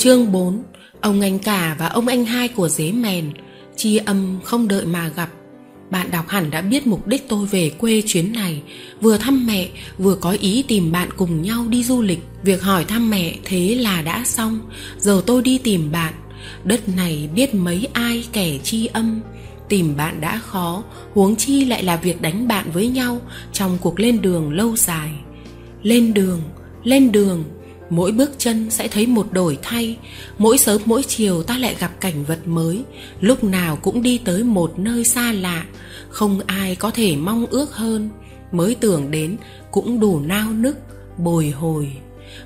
Chương 4 Ông anh cả và ông anh hai của dế mèn. Chi âm không đợi mà gặp. Bạn đọc hẳn đã biết mục đích tôi về quê chuyến này. Vừa thăm mẹ, Vừa có ý tìm bạn cùng nhau đi du lịch. Việc hỏi thăm mẹ thế là đã xong. Giờ tôi đi tìm bạn. Đất này biết mấy ai kẻ chi âm. Tìm bạn đã khó, Huống chi lại là việc đánh bạn với nhau Trong cuộc lên đường lâu dài. Lên đường Lên đường mỗi bước chân sẽ thấy một đổi thay. Mỗi sớm mỗi chiều ta lại gặp cảnh vật mới. Lúc nào cũng đi tới một nơi xa lạ. Không ai có thể mong ước hơn. Mới tưởng đến cũng đủ nao nức, bồi hồi.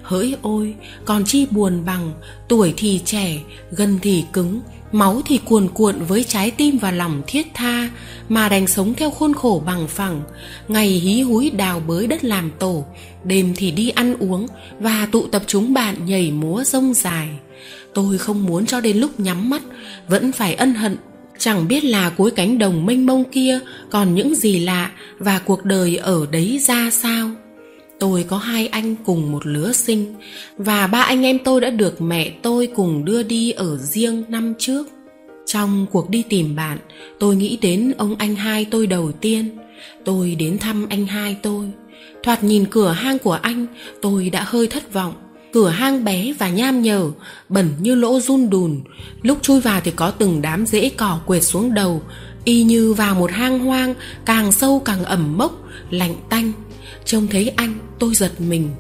Hỡi ôi, còn chi buồn bằng, tuổi thì trẻ gần thì cứng máu thì cuồn cuộn với trái tim và lòng thiết tha, mà đành sống theo khuôn khổ bằng phẳng. Ngày hí húi đào bới đất làm tổ, đêm thì đi ăn uống và tụ tập chúng bạn nhảy múa rông dài. Tôi không muốn cho đến lúc nhắm mắt, vẫn phải ân hận. Chẳng biết là cuối cánh đồng mênh mông kia còn những gì lạ và cuộc đời ở đấy ra sao tôi có hai anh cùng một lứa sinh, và ba anh em tôi đã được mẹ tôi cùng đưa đi ở riêng năm trước. Trong cuộc đi tìm bạn, tôi nghĩ đến ông anh hai tôi đầu tiên. Tôi đến thăm anh hai tôi. Thoạt nhìn cửa hang của anh, tôi đã hơi thất vọng. Cửa hang bé và nham nhở, bẩn như lỗ run đùn. Lúc chui vào thì có từng đám rễ cỏ quệt xuống đầu. Y như vào một hang hoang, càng sâu càng ẩm mốc, lạnh tanh trông thấy anh, tôi giật mình.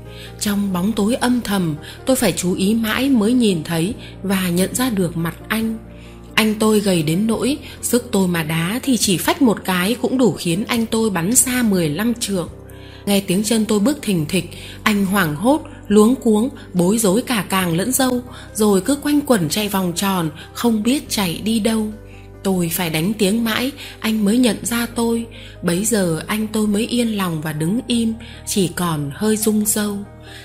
Trong bóng tối âm thầm, tôi phải chú ý mãi mới nhìn thấy và nhận ra được mặt anh. Anh tôi gầy đến nỗi sức tôi mà đá thì chỉ phách một cái cũng đủ khiến anh tôi bắn xa 15 trượng. Nghe tiếng chân tôi bước thình thịch, anh hoảng hốt, luống cuống, bối rối cả càng lẫn dâu, rồi cứ quanh quẩn chạy vòng tròn, không biết chạy đi đâu tôi phải đánh tiếng mãi, anh mới nhận ra tôi. Bấy giờ anh tôi mới yên lòng và đứng im, chỉ còn hơi rung râu.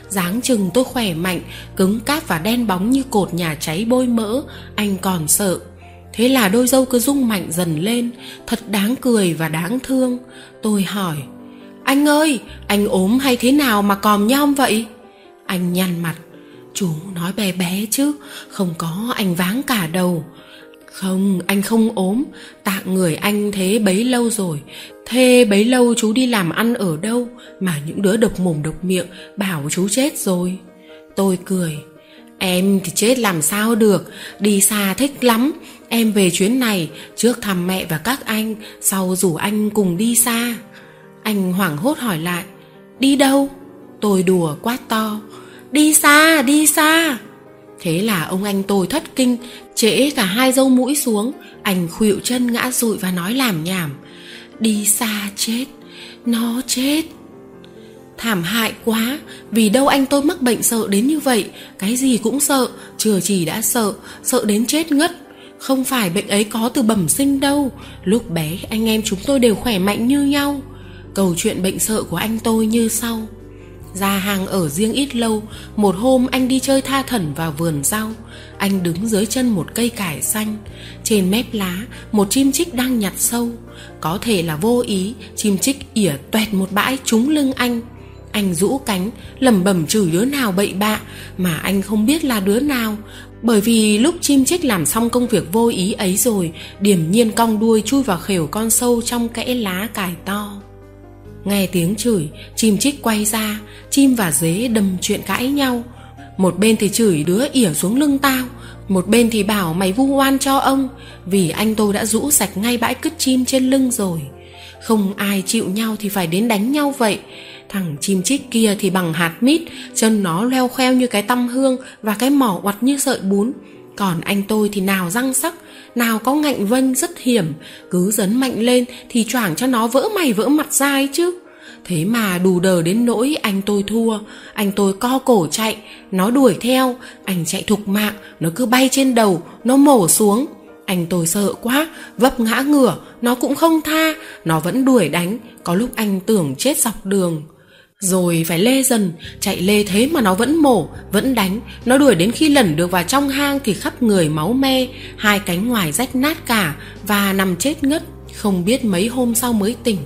Dáng chừng tôi khỏe mạnh, cứng cáp và đen bóng như cột nhà cháy bôi mỡ, anh còn sợ. Thế là đôi dâu cứ rung mạnh dần lên, thật đáng cười và đáng thương. Tôi hỏi, anh ơi, anh ốm hay thế nào mà còm nhom vậy? Anh nhăn mặt, chú nói bé bé chứ, không có anh váng cả đầu không, anh không ốm. Tạng người anh thế bấy lâu rồi. Thế bấy lâu chú đi làm ăn ở đâu? Mà những đứa độc mồm độc miệng bảo chú chết rồi. Tôi cười. Em thì chết làm sao được? Đi xa thích lắm. Em về chuyến này trước thăm mẹ và các anh. Sau rủ anh cùng đi xa. Anh hoảng hốt hỏi lại. Đi đâu? Tôi đùa quát to. Đi xa đi xa. Thế là ông anh tôi thất kinh trễ cả hai dâu mũi xuống anh khuỵu chân ngã rụi và nói làm nhảm, đi xa chết, nó chết. Thảm hại quá, vì đâu anh tôi mắc bệnh sợ đến như vậy, cái gì cũng sợ, chừa chỉ đã sợ sợ đến chết ngất. Không phải bệnh ấy có từ bẩm sinh đâu, lúc bé anh em chúng tôi đều khỏe mạnh như nhau. Câu chuyện bệnh sợ của anh tôi như sau ra hàng ở riêng ít lâu, một hôm anh đi chơi tha thẩn vào vườn rau. Anh đứng dưới chân một cây cải xanh. Trên mép lá, một chim chích đang nhặt sâu. Có thể là vô ý, chim chích ỉa toẹt một bãi trúng lưng anh. Anh rũ cánh, lẩm bẩm chửi đứa nào bậy bạ mà anh không biết là đứa nào. Bởi vì lúc chim chích làm xong công việc vô ý ấy rồi, điềm nhiên cong đuôi chui vào khều con sâu trong kẽ lá cải to nghe tiếng chửi, chim chích quay ra, chim và dế đâm chuyện cãi nhau. Một bên thì chửi đứa ỉa xuống lưng tao, một bên thì bảo mày vu oan cho ông, vì anh tôi đã rũ sạch ngay bãi cứt chim trên lưng rồi. Không ai chịu nhau thì phải đến đánh nhau vậy. Thằng chim chích kia thì bằng hạt mít, chân nó leo kheo như cái tăm hương và cái mỏ oặt như sợi bún còn anh tôi thì nào răng sắc, nào có ngạnh vân rất hiểm. Cứ dấn mạnh lên thì choảng cho nó vỡ mày vỡ mặt ra ấy chứ. Thế mà đủ đờ đến nỗi anh tôi thua. Anh tôi co cổ chạy, nó đuổi theo. Anh chạy thục mạng, nó cứ bay trên đầu, nó mổ xuống. Anh tôi sợ quá, vấp ngã ngửa, nó cũng không tha. Nó vẫn đuổi đánh, có lúc anh tưởng chết dọc đường rồi phải lê dần, chạy lê thế mà nó vẫn mổ, vẫn đánh. Nó đuổi đến khi lẩn được vào trong hang thì khắp người máu me, hai cánh ngoài rách nát cả và nằm chết ngất, không biết mấy hôm sau mới tỉnh.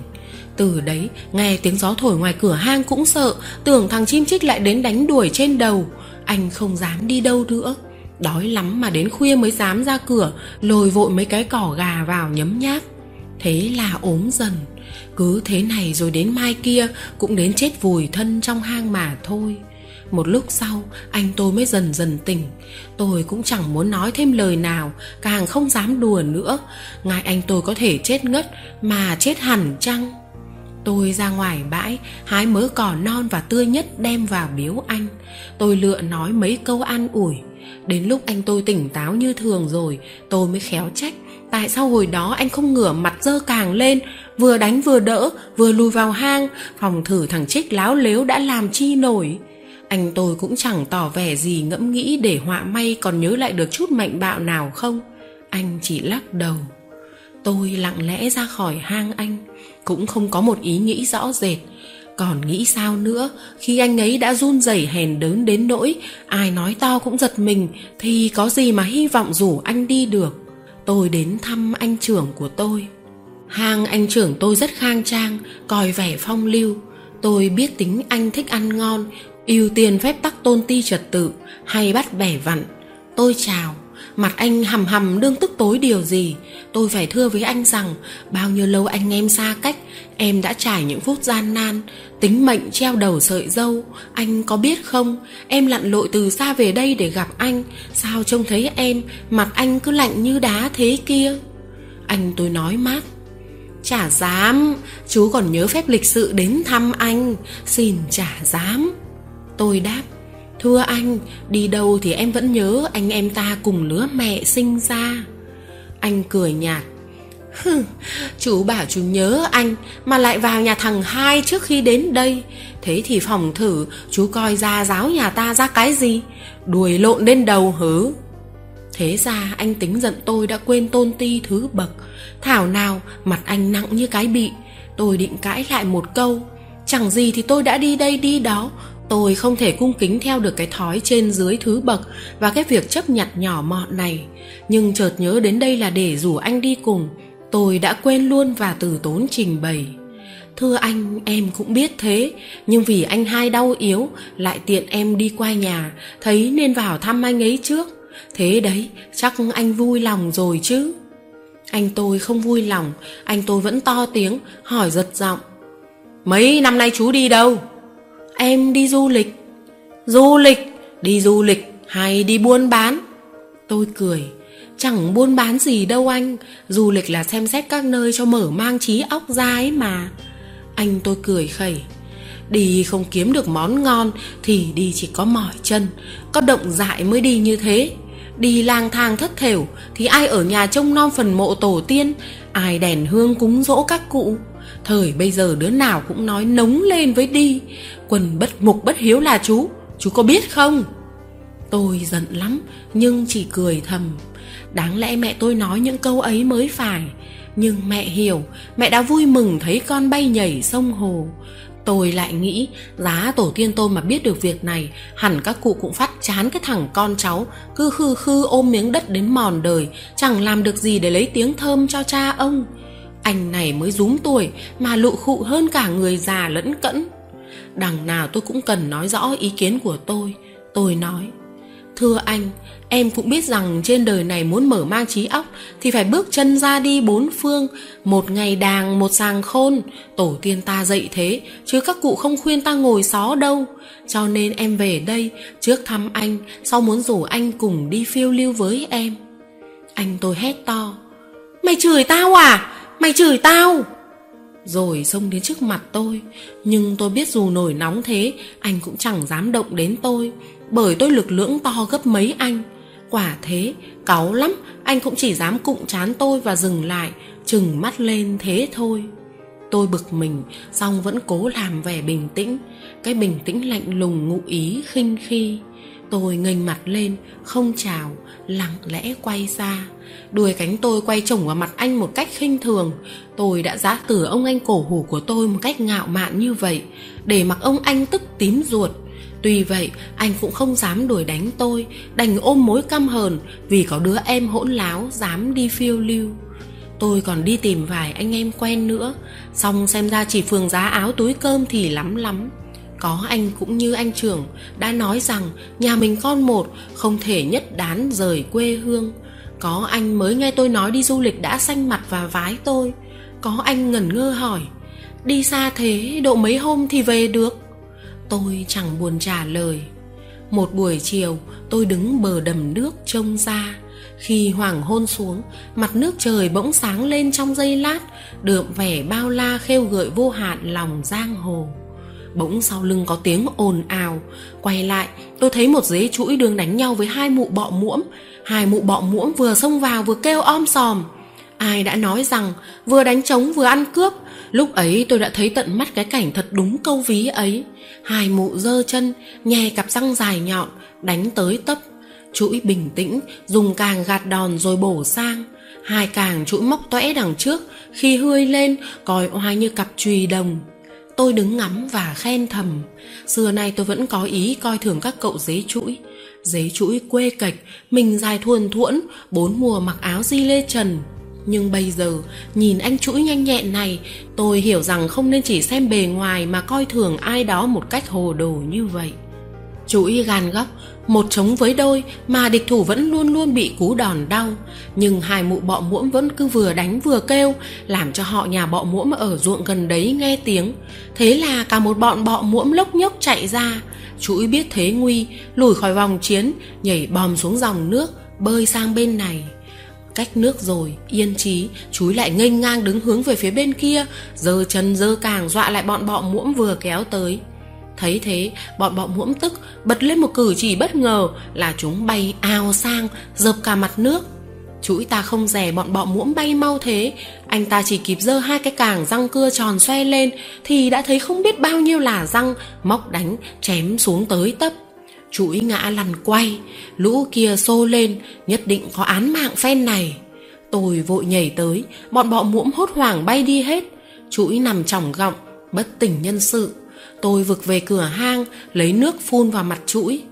Từ đấy, nghe tiếng gió thổi ngoài cửa hang cũng sợ, tưởng thằng chim chích lại đến đánh đuổi trên đầu. Anh không dám đi đâu nữa. Đói lắm mà đến khuya mới dám ra cửa Lồi vội mấy cái cỏ gà vào nhấm nháp. Thế là ốm dần. Cứ thế này rồi đến mai kia Cũng đến chết vùi thân trong hang mà thôi. Một lúc sau, anh tôi mới dần dần tỉnh. Tôi cũng chẳng muốn nói thêm lời nào, càng không dám đùa nữa. Ngại anh tôi có thể chết ngất mà chết hẳn chăng? Tôi ra ngoài bãi, hái mớ cỏ non và tươi nhất đem vào biếu anh. Tôi lựa nói mấy câu an ủi. Đến lúc anh tôi tỉnh táo như thường rồi, tôi mới khéo trách tại sao hồi đó anh không ngửa mặt dơ càng lên vừa đánh vừa đỡ, vừa lùi vào hang, phòng thử thằng trích láo lếu đã làm chi nổi. Anh tôi cũng chẳng tỏ vẻ gì ngẫm nghĩ để họa may còn nhớ lại được chút mạnh bạo nào không. Anh chỉ lắc đầu. Tôi lặng lẽ ra khỏi hang anh, cũng không có một ý nghĩ rõ rệt. Còn nghĩ sao nữa, khi anh ấy đã run rẩy hèn đớn đến nỗi, ai nói to cũng giật mình, thì có gì mà hy vọng rủ anh đi được. Tôi đến thăm anh trưởng của tôi hang anh trưởng tôi rất khang trang coi vẻ phong lưu. Tôi biết tính anh thích ăn ngon, ưu tiên phép tắc tôn ti trật tự, hay bắt bẻ vặn. Tôi chào, mặt anh hầm hầm đương tức tối điều gì? Tôi phải thưa với anh rằng, bao nhiêu lâu anh em xa cách, em đã trải những phút gian nan, tính mệnh treo đầu sợi dâu. Anh có biết không, em lặn lội từ xa về đây để gặp anh. Sao trông thấy em, mặt anh cứ lạnh như đá thế kia? Anh tôi nói mát chả dám. Chú còn nhớ phép lịch sự đến thăm anh. Xin chả dám. Tôi đáp Thưa anh, đi đâu thì em vẫn nhớ anh em ta cùng lứa mẹ sinh ra. Anh cười nhạt Hừ, chú bảo chú nhớ anh mà lại vào nhà thằng hai trước khi đến đây. Thế thì phòng thử chú coi ra giáo nhà ta ra cái gì? Đuổi lộn lên đầu hứ? Thế ra anh tính giận tôi đã quên tôn ti thứ bậc Thảo nào mặt anh nặng như cái bị Tôi định cãi lại một câu Chẳng gì thì tôi đã đi đây đi đó Tôi không thể cung kính theo được cái thói trên dưới thứ bậc và cái việc chấp nhặt nhỏ mọn này. Nhưng chợt nhớ đến đây là để rủ anh đi cùng. Tôi đã quên luôn và từ tốn trình bày. Thưa anh, em cũng biết thế, nhưng vì anh hai đau yếu, lại tiện em đi qua nhà, thấy nên vào thăm anh ấy trước. Thế đấy, chắc anh vui lòng rồi chứ. Anh tôi không vui lòng, anh tôi vẫn to tiếng, hỏi giật giọng. Mấy năm nay chú đi đâu? Em đi du lịch Du lịch Đi du lịch hay đi buôn bán Tôi cười Chẳng buôn bán gì đâu anh Du lịch là xem xét các nơi cho mở mang trí óc ra ấy mà Anh tôi cười khẩy Đi không kiếm được món ngon Thì đi chỉ có mỏi chân Có động dại mới đi như thế Đi lang thang thất thểu, Thì ai ở nhà trông nom phần mộ tổ tiên? Ai đèn hương cúng dỗ các cụ? Thời bây giờ đứa nào cũng nói nóng lên với đi. Quần bất mục bất hiếu là chú. Chú có biết không? Tôi giận lắm, Nhưng chỉ cười thầm. Đáng lẽ mẹ tôi nói những câu ấy mới phải. Nhưng mẹ hiểu, Mẹ đã vui mừng thấy con bay nhảy sông hồ. Tôi lại nghĩ, Giá tổ tiên tôi mà biết được việc này, Hẳn các cụ cũng phát chán cái thằng con cháu, Cứ khư khư ôm miếng đất đến mòn đời, Chẳng làm được gì để lấy tiếng thơm cho cha ông. Anh này mới rúm tuổi mà lụ khụ hơn cả người già lẫn cẫn. Đằng nào tôi cũng cần nói rõ ý kiến của tôi tôi nói thưa anh, em cũng biết rằng trên đời này muốn mở mang trí óc thì phải bước chân ra đi bốn phương, một ngày đàng, một sàng khôn. Tổ tiên ta dạy thế, chứ các cụ không khuyên ta ngồi xó đâu. Cho nên em về đây, trước thăm anh, sau muốn rủ anh cùng đi phiêu lưu với em. Anh tôi hét to, mày chửi tao à? Mày chửi tao? Rồi xông đến trước mặt tôi, Nhưng tôi biết dù nổi nóng thế, Anh cũng chẳng dám động đến tôi. Bởi tôi lực lưỡng to gấp mấy anh. Quả thế, Cáu lắm, Anh cũng chỉ dám cụng chán tôi và dừng lại, Chừng mắt lên thế thôi. Tôi bực mình Xong vẫn cố làm vẻ bình tĩnh. Cái bình tĩnh lạnh lùng ngụ ý khinh khi, Tôi nghênh mặt lên, Không chào, Lặng lẽ quay ra. Đuôi cánh tôi quay chồng vào mặt anh một cách khinh thường. Tôi đã giá từ ông anh cổ hủ của tôi một cách ngạo mạn như vậy, Để mặc ông anh tức tím ruột. Tuy vậy anh cũng không dám đuổi đánh tôi Đành ôm mối căm hờn Vì có đứa em hỗn láo dám đi phiêu lưu Tôi còn đi tìm vài anh em quen nữa Xong xem ra chỉ phường giá áo túi cơm thì lắm lắm Có anh cũng như anh trưởng đã nói rằng nhà mình con một không thể nhất đán rời quê hương. Có anh mới nghe tôi nói đi du lịch đã xanh mặt và vái tôi. Có anh ngẩn ngơ hỏi, đi xa thế độ mấy hôm thì về được? Tôi chẳng buồn trả lời. Một buổi chiều, tôi đứng bờ đầm nước trông ra. Khi hoàng hôn xuống, mặt nước trời bỗng sáng lên trong giây lát, đượm vẻ bao la khêu gợi vô hạn lòng giang hồ. Bỗng sau lưng có tiếng ồn ào, quay lại, tôi thấy một dế chuỗi đường đánh nhau với hai mụ bọ muỗm. Hai mụ bọ muỗm vừa xông vào vừa kêu om sòm. Ai đã nói rằng vừa đánh trống vừa ăn cướp, lúc ấy tôi đã thấy tận mắt cái cảnh thật đúng câu ví ấy hai mụ giơ chân, nhè cặp răng dài nhọn, đánh tới tấp. Chuỗi bình tĩnh, dùng càng gạt đòn rồi bổ sang. Hai càng chuỗi móc toẽ đằng trước, khi hươi lên, còi oai như cặp chùy đồng. Tôi đứng ngắm và khen thầm. Xưa nay tôi vẫn có ý coi thường các cậu dế chuỗi. Dế chuỗi quê cạch, mình dài thuần thuẫn, bốn mùa mặc áo di lê trần nhưng bây giờ, nhìn anh chuỗi nhanh nhẹn này, tôi hiểu rằng không nên chỉ xem bề ngoài mà coi thường ai đó một cách hồ đồ như vậy. Chuỗi gan góc, một chống với đôi mà địch thủ vẫn luôn luôn bị cú đòn đau. Nhưng hai mụ bọ muỗm vẫn cứ vừa đánh vừa kêu, làm cho họ nhà bọ muỗm ở ruộng gần đấy nghe tiếng. Thế là cả một bọn bọ muỗm lốc nhốc chạy ra. Chuỗi biết thế nguy, lùi khỏi vòng chiến, nhảy bòm xuống dòng nước, bơi sang bên này cách nước rồi, yên trí chúi lại nghênh ngang đứng hướng về phía bên kia giơ chân giơ càng dọa lại bọn bọ muỗm vừa kéo tới. Thấy thế, bọn bọ muỗm tức, bật lên một cử chỉ bất ngờ là chúng bay ào sang dợp cả mặt nước. Chuỗi ta không rẻ bọn bọ muỗm bay mau thế, anh ta chỉ kịp giơ hai cái càng răng cưa tròn xoe lên thì đã thấy không biết bao nhiêu là răng móc đánh chém xuống tới tấp chuỗi ngã lăn quay, lũ kia xô lên, nhất định có án mạng phen này. Tôi vội nhảy tới, bọn bọ muỗm hốt hoảng bay đi hết. Chuỗi nằm trỏng gọng, bất tỉnh nhân sự. Tôi vực về cửa hang, lấy nước phun vào mặt chuỗi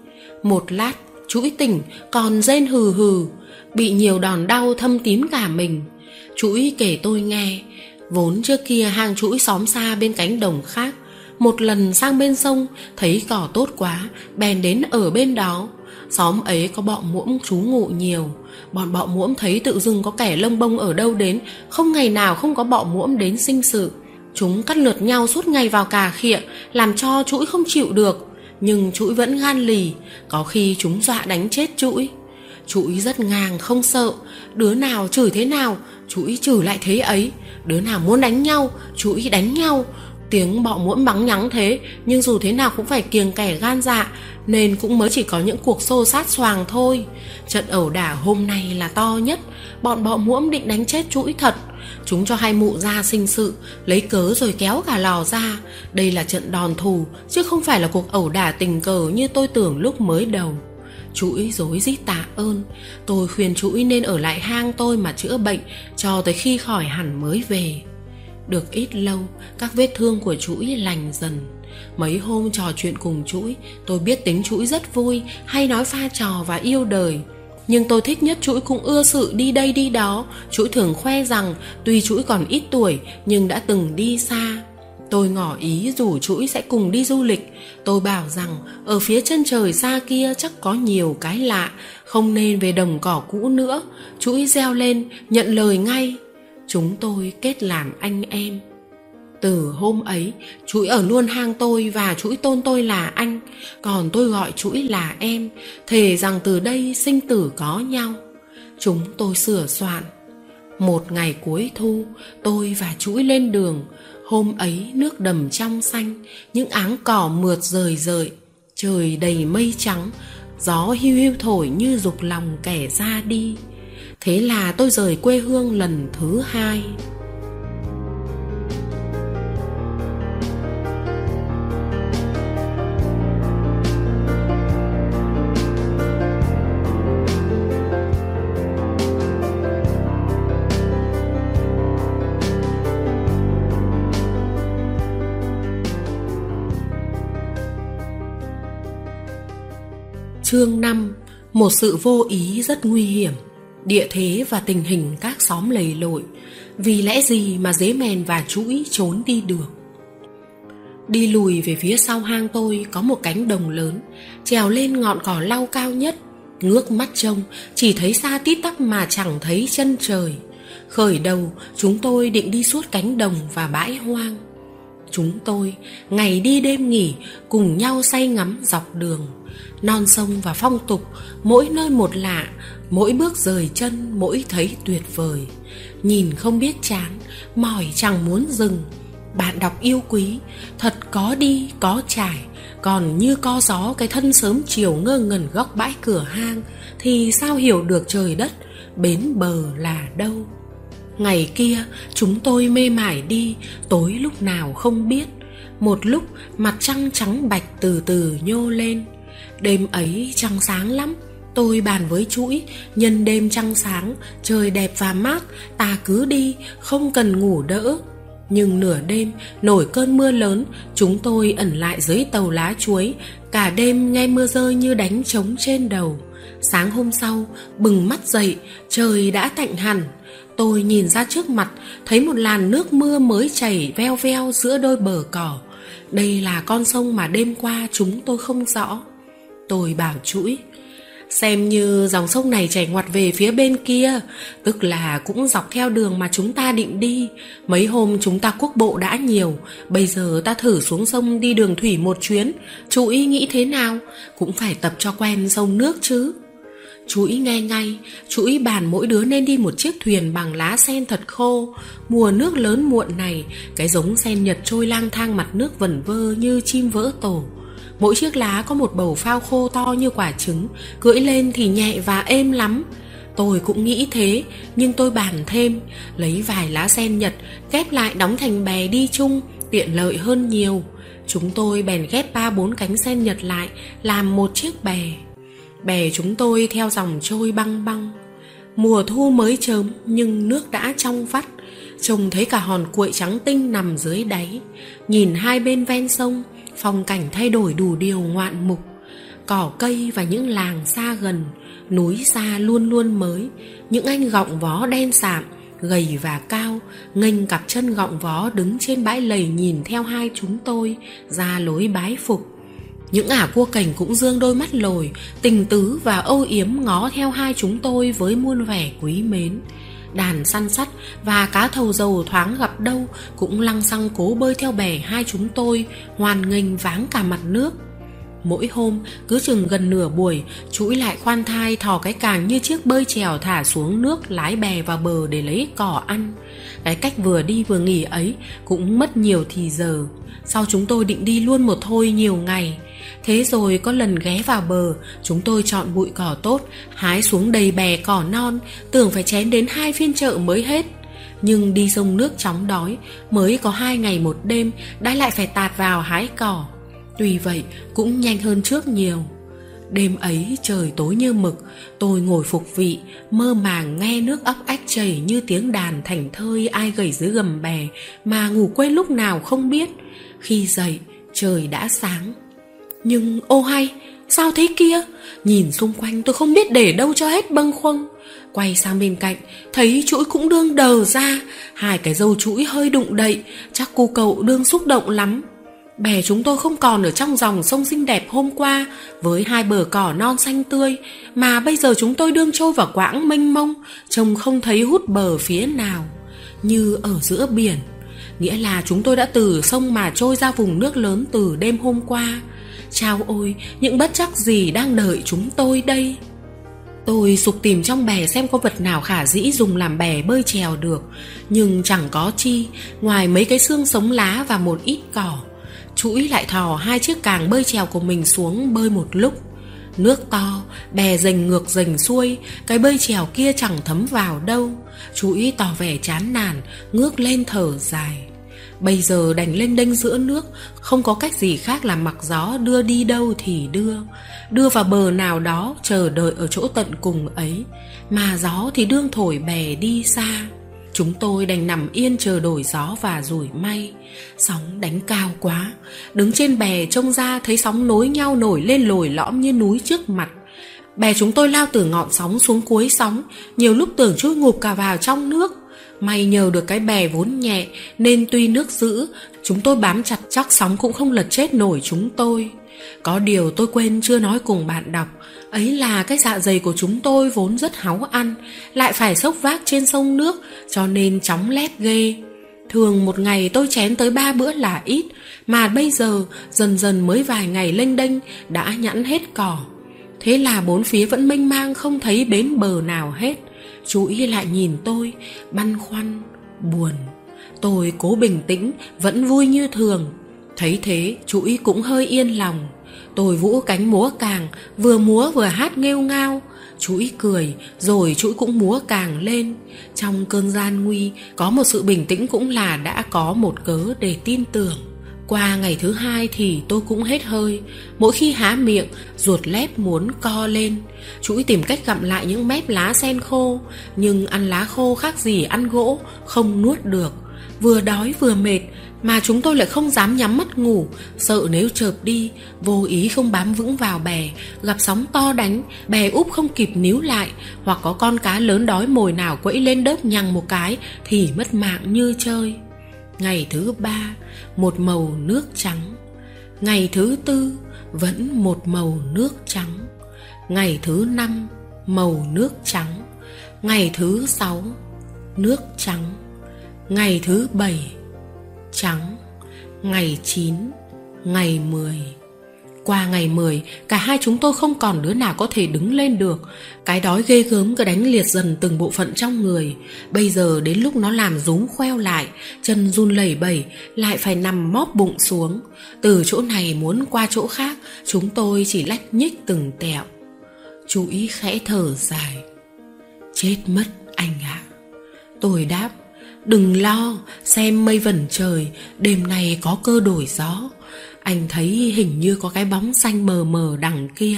một lát chuỗi tỉnh, còn rên hừ hừ, bị nhiều đòn đau thâm tím cả mình. Chuỗi kể tôi nghe, vốn trước kia hang chuỗi xóm xa bên cánh đồng khác một lần sang bên sông, thấy cỏ tốt quá, bèn đến ở bên đó. Xóm ấy có bọ muỗng trú ngụ nhiều. Bọn bọ muỗng thấy tự dưng có kẻ lông bông ở đâu đến, không ngày nào không có bọ muỗng đến sinh sự. Chúng cắt lượt nhau suốt ngày vào cà khịa, làm cho chuỗi không chịu được. Nhưng chuỗi vẫn gan lì, có khi chúng dọa đánh chết chuỗi. Chuỗi rất ngang, không sợ. Đứa nào chửi thế nào, chuỗi chửi lại thế ấy. Đứa nào muốn đánh nhau, chuỗi đánh nhau tiếng bọ muỗng bắn nhắng thế, nhưng dù thế nào cũng phải kiêng kẻ gan dạ nên cũng mới chỉ có những cuộc xô sát xoàng thôi. Trận ẩu đả hôm nay là to nhất, bọn bọ muỗng định đánh chết chuỗi thật. Chúng cho hai mụ ra sinh sự, lấy cớ rồi kéo cả lò ra. Đây là trận đòn thù, chứ không phải là cuộc ẩu đả tình cờ như tôi tưởng lúc mới đầu. Chuỗi dối rít tạ ơn, tôi khuyên chuỗi nên ở lại hang tôi mà chữa bệnh cho tới khi khỏi hẳn mới về được ít lâu, các vết thương của chuỗi lành dần. Mấy hôm trò chuyện cùng chuỗi, tôi biết tính chuỗi rất vui, hay nói pha trò và yêu đời. Nhưng tôi thích nhất chuỗi cũng ưa sự đi đây đi đó. Chuỗi thường khoe rằng, tuy chuỗi còn ít tuổi, nhưng đã từng đi xa. Tôi ngỏ ý rủ chuỗi sẽ cùng đi du lịch. Tôi bảo rằng, ở phía chân trời xa kia chắc có nhiều cái lạ, không nên về đồng cỏ cũ nữa. Chuỗi reo lên, nhận lời ngay chúng tôi kết làm anh em. Từ hôm ấy, chuỗi ở luôn hang tôi và chuỗi tôn tôi là anh. Còn tôi gọi chuỗi là em. Thề rằng từ đây sinh tử có nhau. Chúng tôi sửa soạn. Một ngày cuối thu, tôi và chuỗi lên đường. Hôm ấy nước đầm trong xanh, những áng cỏ mượt rời rời trời đầy mây trắng, gió hiu hiu thổi như dục lòng kẻ ra đi thế là tôi rời quê hương lần thứ hai. Chương 5 Một sự vô ý rất nguy hiểm. Địa thế và tình hình các xóm lầy lội. Vì lẽ gì mà dế mèn và chuỗi trốn đi được? Đi lùi về phía sau hang tôi có một cánh đồng lớn, Trèo lên ngọn cỏ lau cao nhất. Ngước mắt trông, Chỉ thấy xa tít tắp mà chẳng thấy chân trời. Khởi đầu, chúng tôi định đi suốt cánh đồng và bãi hoang. Chúng tôi, ngày đi đêm nghỉ, Cùng nhau say ngắm dọc đường. Non sông và phong tục, Mỗi nơi một lạ Mỗi bước rời chân, mỗi thấy tuyệt vời. Nhìn không biết chán Mỏi chẳng muốn dừng. Bạn đọc yêu quý, Thật có đi, có trải. Còn như co gió, cái thân sớm chiều ngơ ngẩn góc bãi cửa hang, Thì sao hiểu được trời đất, Bến bờ là đâu? Ngày kia, chúng tôi mê mải đi, Tối lúc nào không biết. Một lúc, mặt trăng trắng bạch từ từ nhô lên. Đêm ấy trăng sáng lắm Tôi bàn với chuỗi, Nhân đêm trăng sáng, Trời đẹp và mát, Ta cứ đi, Không cần ngủ đỡ. Nhưng nửa đêm, Nổi cơn mưa lớn, Chúng tôi ẩn lại dưới tàu lá chuối. Cả đêm nghe mưa rơi như đánh trống trên đầu. Sáng hôm sau, Bừng mắt dậy, Trời đã tạnh hẳn. Tôi nhìn ra trước mặt, Thấy một làn nước mưa mới chảy veo veo giữa đôi bờ cỏ. Đây là con sông mà đêm qua chúng tôi không rõ. Tôi bảo chuỗi Xem như dòng sông này chảy ngoặt về phía bên kia, Tức là cũng dọc theo đường mà chúng ta định đi. Mấy hôm chúng ta quốc bộ đã nhiều, Bây giờ ta thử xuống sông đi đường thủy một chuyến. Chú ý nghĩ thế nào? Cũng phải tập cho quen sông nước chứ. Chú ý nghe ngay, Chú ý bàn mỗi đứa nên đi một chiếc thuyền bằng lá sen thật khô. Mùa nước lớn muộn này, Cái giống sen nhật trôi lang thang mặt nước vẩn vơ như chim vỡ tổ. Mỗi chiếc lá có một bầu phao khô to như quả trứng, Cưỡi lên thì nhẹ và êm lắm. Tôi cũng nghĩ thế, Nhưng tôi bàn thêm, Lấy vài lá sen nhật, Ghép lại đóng thành bè đi chung, Tiện lợi hơn nhiều. Chúng tôi bèn ghép ba bốn cánh sen nhật lại, Làm một chiếc bè. Bè chúng tôi theo dòng trôi băng băng. Mùa thu mới chớm, Nhưng nước đã trong vắt. Trông thấy cả hòn cuội trắng tinh nằm dưới đáy. Nhìn hai bên ven sông phong cảnh thay đổi đủ điều ngoạn mục. Cỏ cây và những làng xa gần, núi xa luôn luôn mới. Những anh gọng vó đen sạm, gầy và cao, nghênh cặp chân gọng vó đứng trên bãi lầy nhìn theo hai chúng tôi, ra lối bái phục. Những ả cua cảnh cũng dương đôi mắt lồi, tình tứ và âu yếm ngó theo hai chúng tôi với muôn vẻ quý mến đàn săn sắt và cá thầu dầu thoáng gặp đâu cũng lăng xăng cố bơi theo bè hai chúng tôi hoàn nghênh váng cả mặt nước mỗi hôm, cứ chừng gần nửa buổi, chuỗi lại khoan thai thò cái càng như chiếc bơi chèo thả xuống nước lái bè vào bờ để lấy cỏ ăn. Cái cách vừa đi vừa nghỉ ấy cũng mất nhiều thì giờ. Sau chúng tôi định đi luôn một thôi nhiều ngày. Thế rồi có lần ghé vào bờ, Chúng tôi chọn bụi cỏ tốt, Hái xuống đầy bè cỏ non, Tưởng phải chén đến hai phiên chợ mới hết. Nhưng đi sông nước chóng đói, Mới có hai ngày một đêm, Đã lại phải tạt vào hái cỏ. Tuy vậy, cũng nhanh hơn trước nhiều. Đêm ấy trời tối như mực, Tôi ngồi phục vị, Mơ màng nghe nước óc ách chảy Như tiếng đàn thành thơi ai gầy dưới gầm bè Mà ngủ quên lúc nào không biết. Khi dậy, trời đã sáng. Nhưng, ô hay, Sao thế kia? Nhìn xung quanh tôi không biết để đâu cho hết bâng khuâng. Quay sang bên cạnh, Thấy chuỗi cũng đương đờ ra. Hai cái dâu chuỗi hơi đụng đậy, Chắc cô cậu đương xúc động lắm. Bè chúng tôi không còn ở trong dòng sông xinh đẹp hôm qua Với hai bờ cỏ non xanh tươi Mà bây giờ chúng tôi đương trôi vào quãng mênh mông Trông không thấy hút bờ phía nào Như ở giữa biển. Nghĩa là chúng tôi đã từ sông mà trôi ra vùng nước lớn từ đêm hôm qua. Chao ôi, những bất chắc gì đang đợi chúng tôi đây? Tôi sục tìm trong bè xem có vật nào khả dĩ dùng làm bè bơi trèo được Nhưng chẳng có chi. Ngoài mấy cái xương sống lá và một ít cỏ Chuỗi lại thò hai chiếc càng bơi trèo của mình xuống bơi một lúc. Nước to, bè dành ngược dành xuôi Cái bơi trèo kia chẳng thấm vào đâu. Chuỗi tỏ vẻ chán nản Ngước lên thở dài. Bây giờ đành lên đênh giữa nước Không có cách gì khác là mặc gió đưa đi đâu thì đưa. Đưa vào bờ nào đó chờ đợi ở chỗ tận cùng ấy. Mà gió thì đương thổi bè đi xa. Chúng tôi đành nằm yên chờ đổi gió và rủi may. Sóng đánh cao quá. Đứng trên bè trông ra thấy sóng nối nhau nổi lên lồi lõm như núi trước mặt. Bè chúng tôi lao từ ngọn sóng xuống cuối sóng. Nhiều lúc tưởng chui ngụp cả vào trong nước. May nhờ được cái bè vốn nhẹ Nên tuy nước giữ Chúng tôi bám chặt chắc sóng cũng không lật chết nổi chúng tôi. Có điều tôi quên chưa nói cùng bạn đọc, Ấy là cái dạ dày của chúng tôi vốn rất háu ăn, Lại phải sốc vác trên sông nước, Cho nên chóng lét ghê. Thường một ngày tôi chén tới ba bữa là ít, Mà bây giờ dần dần mới vài ngày lênh đênh Đã nhẵn hết cỏ. Thế là bốn phía vẫn mênh mang không thấy bến bờ nào hết. Chú ý lại nhìn tôi, Băn khoăn, Buồn. Tôi cố bình tĩnh, Vẫn vui như thường. Thấy thế, chú ý cũng hơi yên lòng. Tôi vũ cánh múa càng, Vừa múa vừa hát nghêu ngao. Chuỗi cười, rồi chuỗi cũng múa càng lên. Trong cơn gian nguy, có một sự bình tĩnh cũng là đã có một cớ để tin tưởng. Qua ngày thứ hai thì tôi cũng hết hơi. Mỗi khi há miệng, ruột lép muốn co lên. Chuỗi tìm cách gặm lại những mép lá sen khô. Nhưng ăn lá khô khác gì ăn gỗ, không nuốt được vừa đói vừa mệt mà chúng tôi lại không dám nhắm mắt ngủ, sợ nếu chợp đi, vô ý không bám vững vào bè, gặp sóng to đánh, bè úp không kịp níu lại, hoặc có con cá lớn đói mồi nào quẫy lên đớp nhằng một cái thì mất mạng như chơi. Ngày thứ ba, một màu nước trắng. Ngày thứ tư, vẫn một màu nước trắng. Ngày thứ năm, màu nước trắng. Ngày thứ sáu, nước trắng ngày thứ bảy trắng ngày chín ngày mười qua ngày 10, cả hai chúng tôi không còn đứa nào có thể đứng lên được. Cái đói ghê gớm cứ đánh liệt dần từng bộ phận trong người. Bây giờ đến lúc nó làm rúm khoeo lại, chân run lẩy bẩy, lại phải nằm móp bụng xuống. Từ chỗ này muốn qua chỗ khác, chúng tôi chỉ lách nhích từng tẹo. Chú ý khẽ thở dài. Chết mất anh ạ. À. Tôi đáp, đừng lo, xem mây vẩn trời, đêm nay có cơ đổi gió. Anh thấy hình như có cái bóng xanh mờ mờ đằng kia.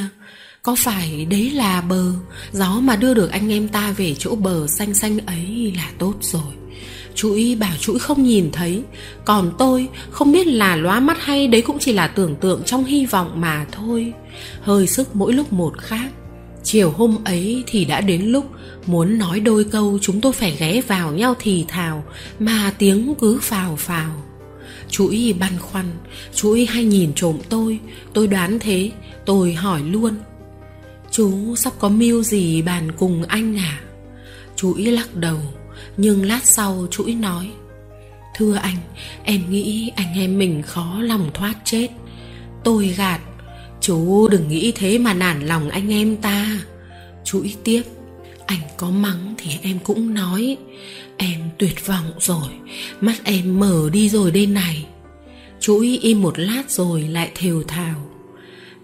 Có phải đấy là bờ? Gió mà đưa được anh em ta về chỗ bờ xanh xanh ấy là tốt rồi. Chuỗi bảo chuỗi không nhìn thấy. Còn tôi không biết là lóa mắt hay Đấy cũng chỉ là tưởng tượng trong hy vọng mà thôi. Hơi sức mỗi lúc một khác. Chiều hôm ấy thì đã đến lúc Muốn nói đôi câu chúng tôi phải ghé vào nhau thì thào, Mà tiếng cứ phào phào. Chú ý băn khoăn, Chú ý hay nhìn trộm tôi Tôi đoán thế, Tôi hỏi luôn. Chú sắp có mưu gì bàn cùng anh à? Chú ý lắc đầu, Nhưng lát sau chú ý nói, Thưa anh, Em nghĩ anh em mình khó lòng thoát chết. Tôi gạt Chú, đừng nghĩ thế mà nản lòng anh em ta. Chú ý tiếp, Anh có mắng thì em cũng nói. Em tuyệt vọng rồi, Mắt em mở đi rồi đây này. Chú im một lát rồi lại thều thào.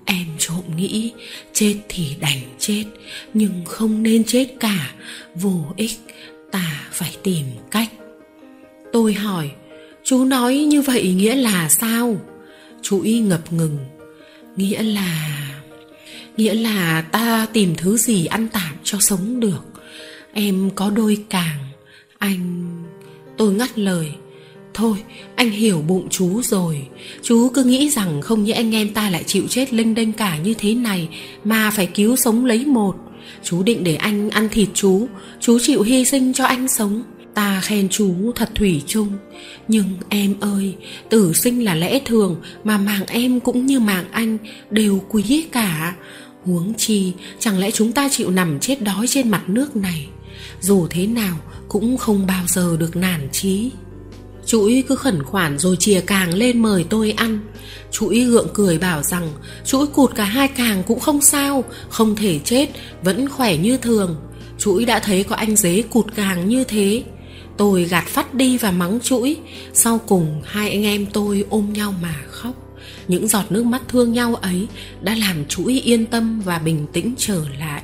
Em trộm nghĩ, Chết thì đành chết, Nhưng không nên chết cả. Vô ích, Ta phải tìm cách. Tôi hỏi, Chú nói như vậy nghĩa là sao? Chú y ngập ngừng. Nghĩa là Nghĩa là ta tìm thứ gì ăn tạm cho sống được. Em có đôi càng, anh, tôi ngắt lời. Thôi, anh hiểu bụng chú rồi. Chú cứ nghĩ rằng không những anh em ta lại chịu chết linh đênh cả như thế này, mà phải cứu sống lấy một. Chú định để anh ăn thịt chú. Chú chịu hy sinh cho anh sống ta khen chú thật thủy chung. Nhưng em ơi, tử sinh là lẽ thường mà mạng em cũng như mạng anh đều quý cả. Huống chi, chẳng lẽ chúng ta chịu nằm chết đói trên mặt nước này? Dù thế nào cũng không bao giờ được nản chí. Chuỗi cứ khẩn khoản rồi chìa càng lên mời tôi ăn. Chuỗi gượng cười bảo rằng Chuỗi cụt cả hai càng cũng không sao, Không thể chết, Vẫn khỏe như thường. Chuỗi đã thấy có anh dế cụt càng như thế. Tôi gạt phát đi và mắng chuỗi. Sau cùng, hai anh em tôi ôm nhau mà khóc. Những giọt nước mắt thương nhau ấy Đã làm chuỗi yên tâm và bình tĩnh trở lại.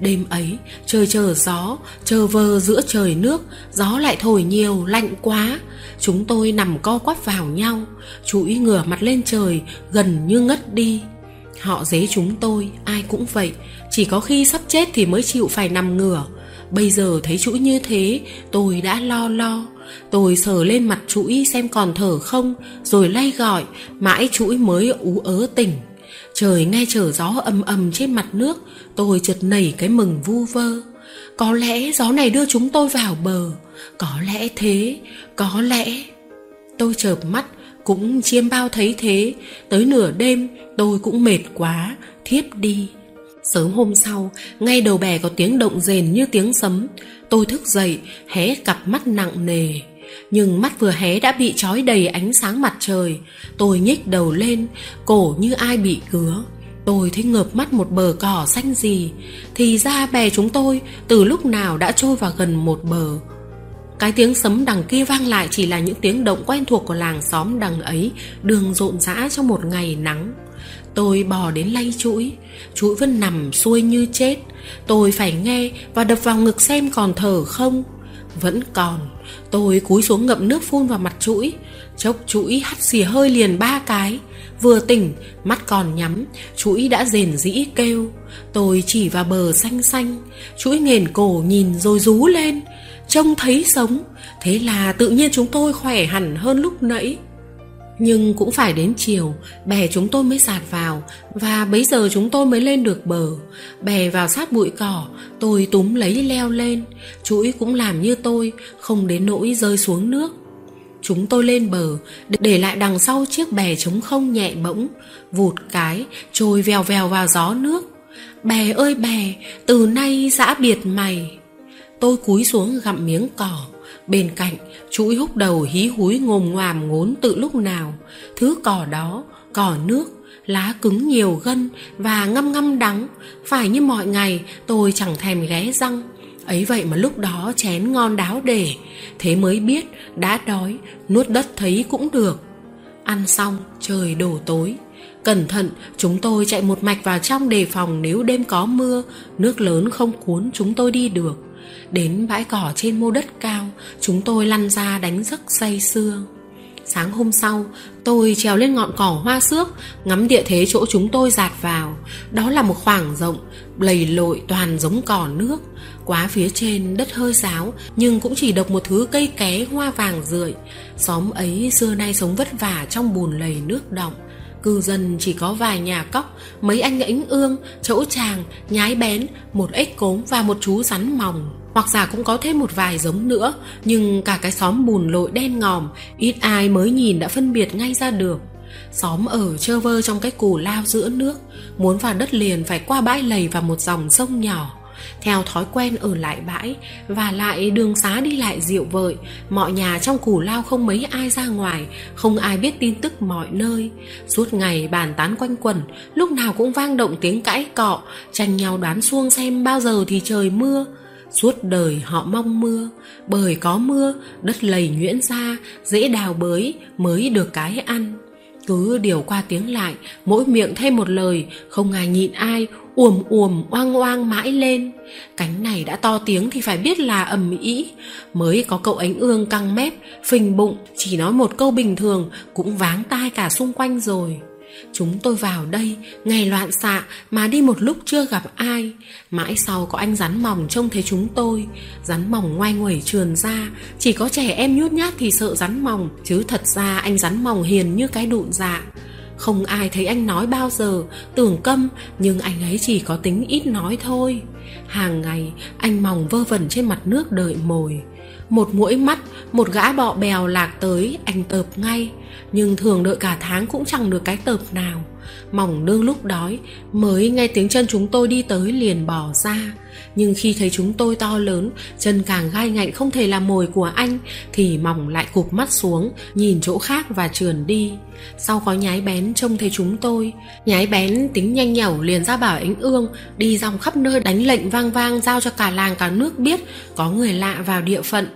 Đêm ấy, trời chờ gió, Chờ vờ giữa trời nước, Gió lại thổi nhiều, lạnh quá. Chúng tôi nằm co quắp vào nhau, chuỗi ngửa mặt lên trời, Gần như ngất đi. Họ dế chúng tôi, ai cũng vậy. Chỉ có khi sắp chết thì mới chịu phải nằm ngửa. Bây giờ thấy chuỗi như thế, Tôi đã lo lo. Tôi sờ lên mặt chuỗi xem còn thở không, Rồi lay gọi, Mãi chuỗi mới ú ớ tỉnh. Trời nghe trở gió ầm ầm trên mặt nước, Tôi chợt nảy cái mừng vu vơ. Có lẽ gió này đưa chúng tôi vào bờ. Có lẽ thế, Có lẽ. Tôi chợp mắt, Cũng chiêm bao thấy thế. Tới nửa đêm, tôi cũng mệt quá, Thiếp đi. Sớm hôm sau, Ngay đầu bè có tiếng động rền như tiếng sấm. Tôi thức dậy, Hé cặp mắt nặng nề. Nhưng mắt vừa hé đã bị trói đầy ánh sáng mặt trời. Tôi nhích đầu lên, cổ như ai bị cứa tôi thấy ngợp mắt một bờ cỏ xanh gì. Thì ra bè chúng tôi từ lúc nào đã trôi vào gần một bờ. Cái tiếng sấm đằng kia vang lại chỉ là những tiếng động quen thuộc của làng xóm đằng ấy, đường rộn rã trong một ngày nắng. Tôi bò đến lay chuỗi chuỗi vẫn nằm xuôi như chết. Tôi phải nghe và đập vào ngực xem còn thở không. Vẫn còn. Tôi cúi xuống ngậm nước phun vào mặt chuỗi. Chốc chuỗi hắt xì hơi liền ba cái. Vừa tỉnh, mắt còn nhắm. Chuỗi đã rền rĩ kêu. Tôi chỉ vào bờ xanh xanh. Chuỗi nghền cổ nhìn rồi rú lên. Trông thấy sống. Thế là tự nhiên chúng tôi khỏe hẳn hơn lúc nãy nhưng cũng phải đến chiều, bè chúng tôi mới sạt vào, và bấy giờ chúng tôi mới lên được bờ. Bè vào sát bụi cỏ, tôi túm lấy leo lên, chuỗi cũng làm như tôi, không đến nỗi rơi xuống nước. Chúng tôi lên bờ, để lại đằng sau chiếc bè trống không nhẹ bỗng, vụt cái, trôi vèo vèo vào gió nước. Bè ơi bè, từ nay giã biệt mày. Tôi cúi xuống gặm miếng cỏ bên cạnh, chuỗi húc đầu hí húi ngồm ngoàm ngốn từ lúc nào, thứ cỏ đó, cỏ nước, lá cứng nhiều gân và ngâm ngâm đắng, phải như mọi ngày tôi chẳng thèm ghé răng. Ấy vậy mà lúc đó chén ngon đáo để, thế mới biết đã đói, nuốt đất thấy cũng được. Ăn xong, trời đổ tối. Cẩn thận, chúng tôi chạy một mạch vào trong đề phòng nếu đêm có mưa, nước lớn không cuốn chúng tôi đi được đến bãi cỏ trên mô đất cao, chúng tôi lăn ra đánh giấc say sưa. Sáng hôm sau, tôi trèo lên ngọn cỏ hoa xước, ngắm địa thế chỗ chúng tôi dạt vào. Đó là một khoảng rộng, lầy lội toàn giống cỏ nước. Quá phía trên đất hơi ráo, nhưng cũng chỉ độc một thứ cây ké hoa vàng rượi. Xóm ấy xưa nay sống vất vả trong bùn lầy nước động cư dân chỉ có vài nhà cóc mấy anh ảnh ương chỗ tràng nhái bén một ếch cốm và một chú rắn mỏng, hoặc giả cũng có thêm một vài giống nữa nhưng cả cái xóm bùn lội đen ngòm ít ai mới nhìn đã phân biệt ngay ra được. Xóm ở trơ vơ trong cái cù lao giữa nước muốn vào đất liền phải qua bãi lầy và một dòng sông nhỏ theo thói quen ở lại bãi và lại đường xá đi lại dịu vợi. Mọi nhà trong củ lao không mấy ai ra ngoài, không ai biết tin tức mọi nơi. Suốt ngày bàn tán quanh quẩn, lúc nào cũng vang động tiếng cãi cọ, tranh nhau đoán xuông xem bao giờ thì trời mưa. Suốt đời họ mong mưa, bởi có mưa, đất lầy nhuyễn ra, dễ đào bới mới được cái ăn. Cứ điều qua tiếng lại, mỗi miệng thêm một lời, không ai nhịn ai uồm uồm oang oang mãi lên. Cánh này đã to tiếng thì phải biết là ầm ĩ. Mới có cậu ánh ương căng mép, phình bụng, chỉ nói một câu bình thường, cũng váng tai cả xung quanh rồi. Chúng tôi vào đây, ngày loạn xạ, mà đi một lúc chưa gặp ai. Mãi sau có anh rắn mỏng trông thấy chúng tôi. Rắn mỏng ngoai nguẩy trườn ra. Chỉ có trẻ em nhút nhát thì sợ rắn mỏng, chứ thật ra anh rắn mỏng hiền như cái đụn dạ không ai thấy anh nói bao giờ. Tưởng câm, nhưng anh ấy chỉ có tính ít nói thôi. Hàng ngày, anh mòng vơ vẩn trên mặt nước đợi mồi. Một mũi mắt, một gã bọ bèo lạc tới, anh tợp ngay. Nhưng thường đợi cả tháng cũng chẳng được cái tợp nào mỏng nương lúc đói, mới nghe tiếng chân chúng tôi đi tới liền bỏ ra. Nhưng khi thấy chúng tôi to lớn, chân càng gai ngạnh không thể làm mồi của anh, thì mỏng lại cụp mắt xuống, nhìn chỗ khác và trườn đi. Sau có nhái bén trông thấy chúng tôi, nhái bén tính nhanh nhẩu liền ra bảo ánh ương, đi dòng khắp nơi đánh lệnh vang vang giao cho cả làng cả nước biết có người lạ vào địa phận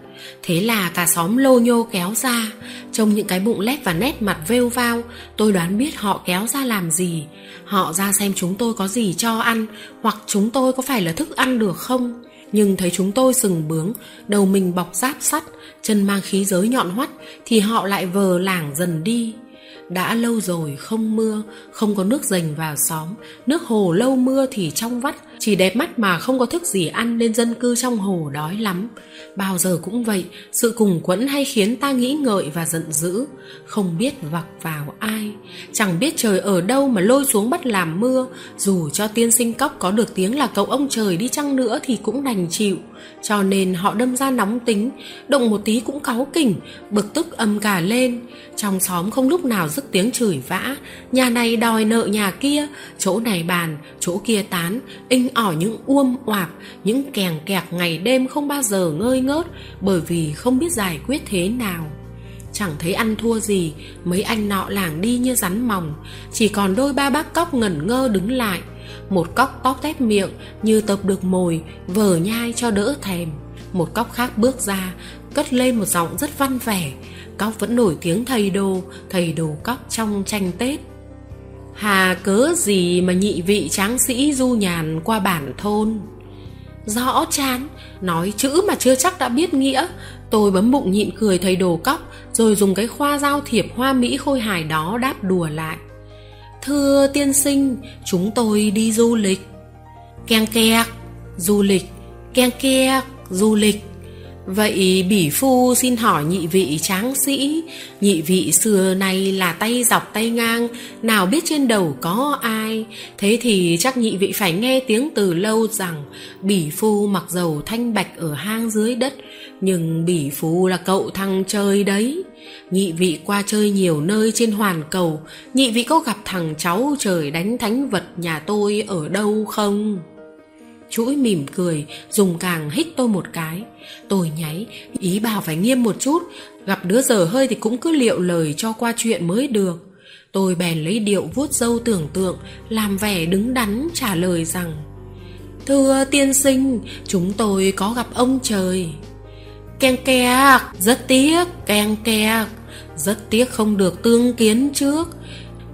thế là cả xóm lô nhô kéo ra. Trông những cái bụng lép và nét mặt vêu vao, tôi đoán biết họ kéo ra làm gì. Họ ra xem chúng tôi có gì cho ăn, hoặc chúng tôi có phải là thức ăn được không. Nhưng thấy chúng tôi sừng bướng, đầu mình bọc giáp sắt, chân mang khí giới nhọn hoắt, thì họ lại vờ lảng dần đi. Đã lâu rồi không mưa, không có nước dành vào xóm. Nước hồ lâu mưa thì trong vắt chỉ đẹp mắt mà không có thức gì ăn Nên dân cư trong hồ đói lắm. Bao giờ cũng vậy Sự cùng quẫn hay khiến ta nghĩ ngợi và giận dữ. Không biết vặc vào ai Chẳng biết trời ở đâu mà lôi xuống bắt làm mưa. Dù cho tiên sinh cóc có được tiếng là cậu ông trời đi chăng nữa Thì cũng đành chịu. Cho nên họ đâm ra nóng tính Động một tí cũng cáu kỉnh Bực tức âm cả lên. Trong xóm không lúc nào dứt tiếng chửi vã Nhà này đòi nợ nhà kia Chỗ này bàn, chỗ kia tán inh ỏi những uom oạc, những kèng kẹt ngày đêm không bao giờ ngơi ngớt bởi vì không biết giải quyết thế nào. Chẳng thấy ăn thua gì mấy anh nọ làng đi như rắn mòng. Chỉ còn đôi ba bác cóc ngẩn ngơ đứng lại. Một cóc tóc tét miệng như tập được mồi vờ nhai cho đỡ thèm. Một cóc khác bước ra cất lên một giọng rất văn vẻ. Cóc vẫn nổi tiếng thầy đồ thầy đồ cóc trong tranh tết. Hà cớ gì mà nhị vị tráng sĩ du nhàn qua bản thôn? Rõ chán, Nói chữ mà chưa chắc đã biết nghĩa. Tôi bấm bụng nhịn cười thầy đồ cóc, Rồi dùng cái khoa giao thiệp hoa mỹ khôi hài đó đáp đùa lại. Thưa tiên sinh, Chúng tôi đi du lịch. Keng kẹc Du lịch. Keng kẹc Du lịch. Vậy bỉ phu xin hỏi nhị vị tráng sĩ, Nhị vị xưa nay là tay dọc tay ngang, Nào biết trên đầu có ai Thế thì chắc nhị vị phải nghe tiếng từ lâu rằng Bỉ phu mặc dầu thanh bạch ở hang dưới đất, Nhưng bỉ phu là cậu thằng chơi đấy Nhị vị qua chơi nhiều nơi trên hoàn cầu, Nhị vị có gặp thằng cháu trời đánh thánh vật nhà tôi ở đâu không? Chuỗi mỉm cười, dùng càng hít tôi một cái. Tôi nháy, ý bảo phải nghiêm một chút, gặp đứa dở hơi thì cũng cứ liệu lời cho qua chuyện mới được. Tôi bèn lấy điệu vuốt dâu tưởng tượng, làm vẻ đứng đắn trả lời rằng, thưa tiên sinh, chúng tôi có gặp ông trời. Keng keng, rất tiếc, keng keng, rất tiếc không được tương kiến trước.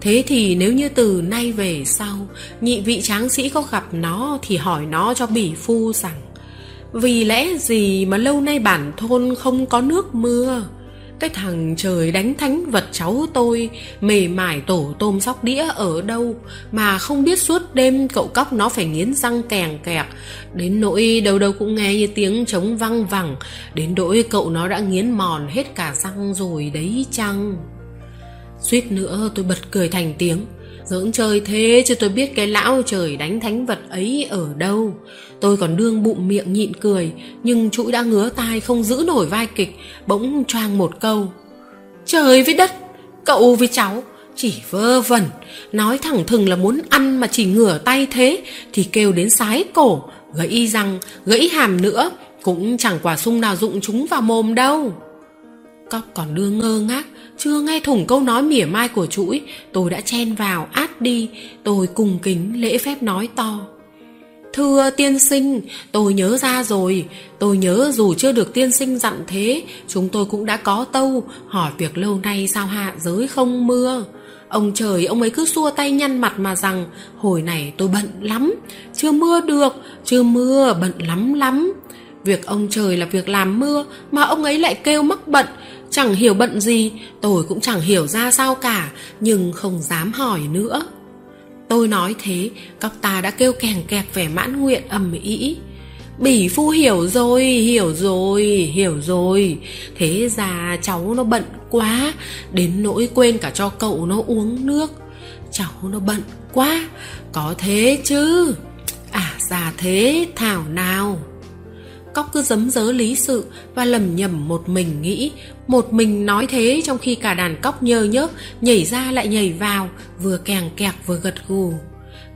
Thế thì nếu như từ nay về sau, Nhị vị tráng sĩ có gặp nó Thì hỏi nó cho bỉ phu rằng, Vì lẽ gì mà lâu nay bản thôn không có nước mưa? Cái thằng trời đánh thánh vật cháu tôi Mề mải tổ tôm sóc đĩa ở đâu Mà không biết suốt đêm cậu cóc nó phải nghiến răng kèng kẹt Đến nỗi đâu đâu cũng nghe như tiếng trống văng vẳng, Đến nỗi cậu nó đã nghiến mòn hết cả răng rồi đấy chăng? Suýt nữa tôi bật cười thành tiếng. Giỡn chơi thế chứ tôi biết cái lão trời đánh thánh vật ấy ở đâu. Tôi còn đương bụng miệng nhịn cười, Nhưng chuỗi đã ngứa tai không giữ nổi vai kịch, Bỗng choang một câu. Trời với đất, Cậu với cháu, Chỉ vơ vẩn. Nói thẳng thừng là muốn ăn mà chỉ ngửa tay thế, Thì kêu đến sái cổ, Gãy răng, Gãy hàm nữa. Cũng chẳng quả sung nào dụng chúng vào mồm đâu. Cóc còn đưa ngơ ngác chưa nghe thủng câu nói mỉa mai của chuỗi Tôi đã chen vào át đi. Tôi cùng kính lễ phép nói to. Thưa tiên sinh, tôi nhớ ra rồi. Tôi nhớ dù chưa được tiên sinh dặn thế Chúng tôi cũng đã có tâu. Hỏi việc lâu nay sao hạ giới không mưa? Ông trời ông ấy cứ xua tay nhăn mặt mà rằng Hồi này tôi bận lắm. Chưa mưa được Chưa mưa bận lắm lắm. Việc ông trời là việc làm mưa Mà ông ấy lại kêu mắc bận. Chẳng hiểu bận gì Tôi cũng chẳng hiểu ra sao cả Nhưng không dám hỏi nữa. Tôi nói thế Các ta đã kêu kèn kẹt vẻ mãn nguyện ầm ĩ. Bỉ phu hiểu rồi, hiểu rồi, hiểu rồi. Thế ra cháu nó bận quá Đến nỗi quên cả cho cậu nó uống nước. Cháu nó bận quá Có thế chứ? À ra thế thảo nào. Cóc cứ dấm dớ lý sự và lầm nhầm một mình nghĩ. Một mình nói thế trong khi cả đàn cóc nhơ nhớp, Nhảy ra lại nhảy vào, Vừa kèng kẹt vừa gật gù.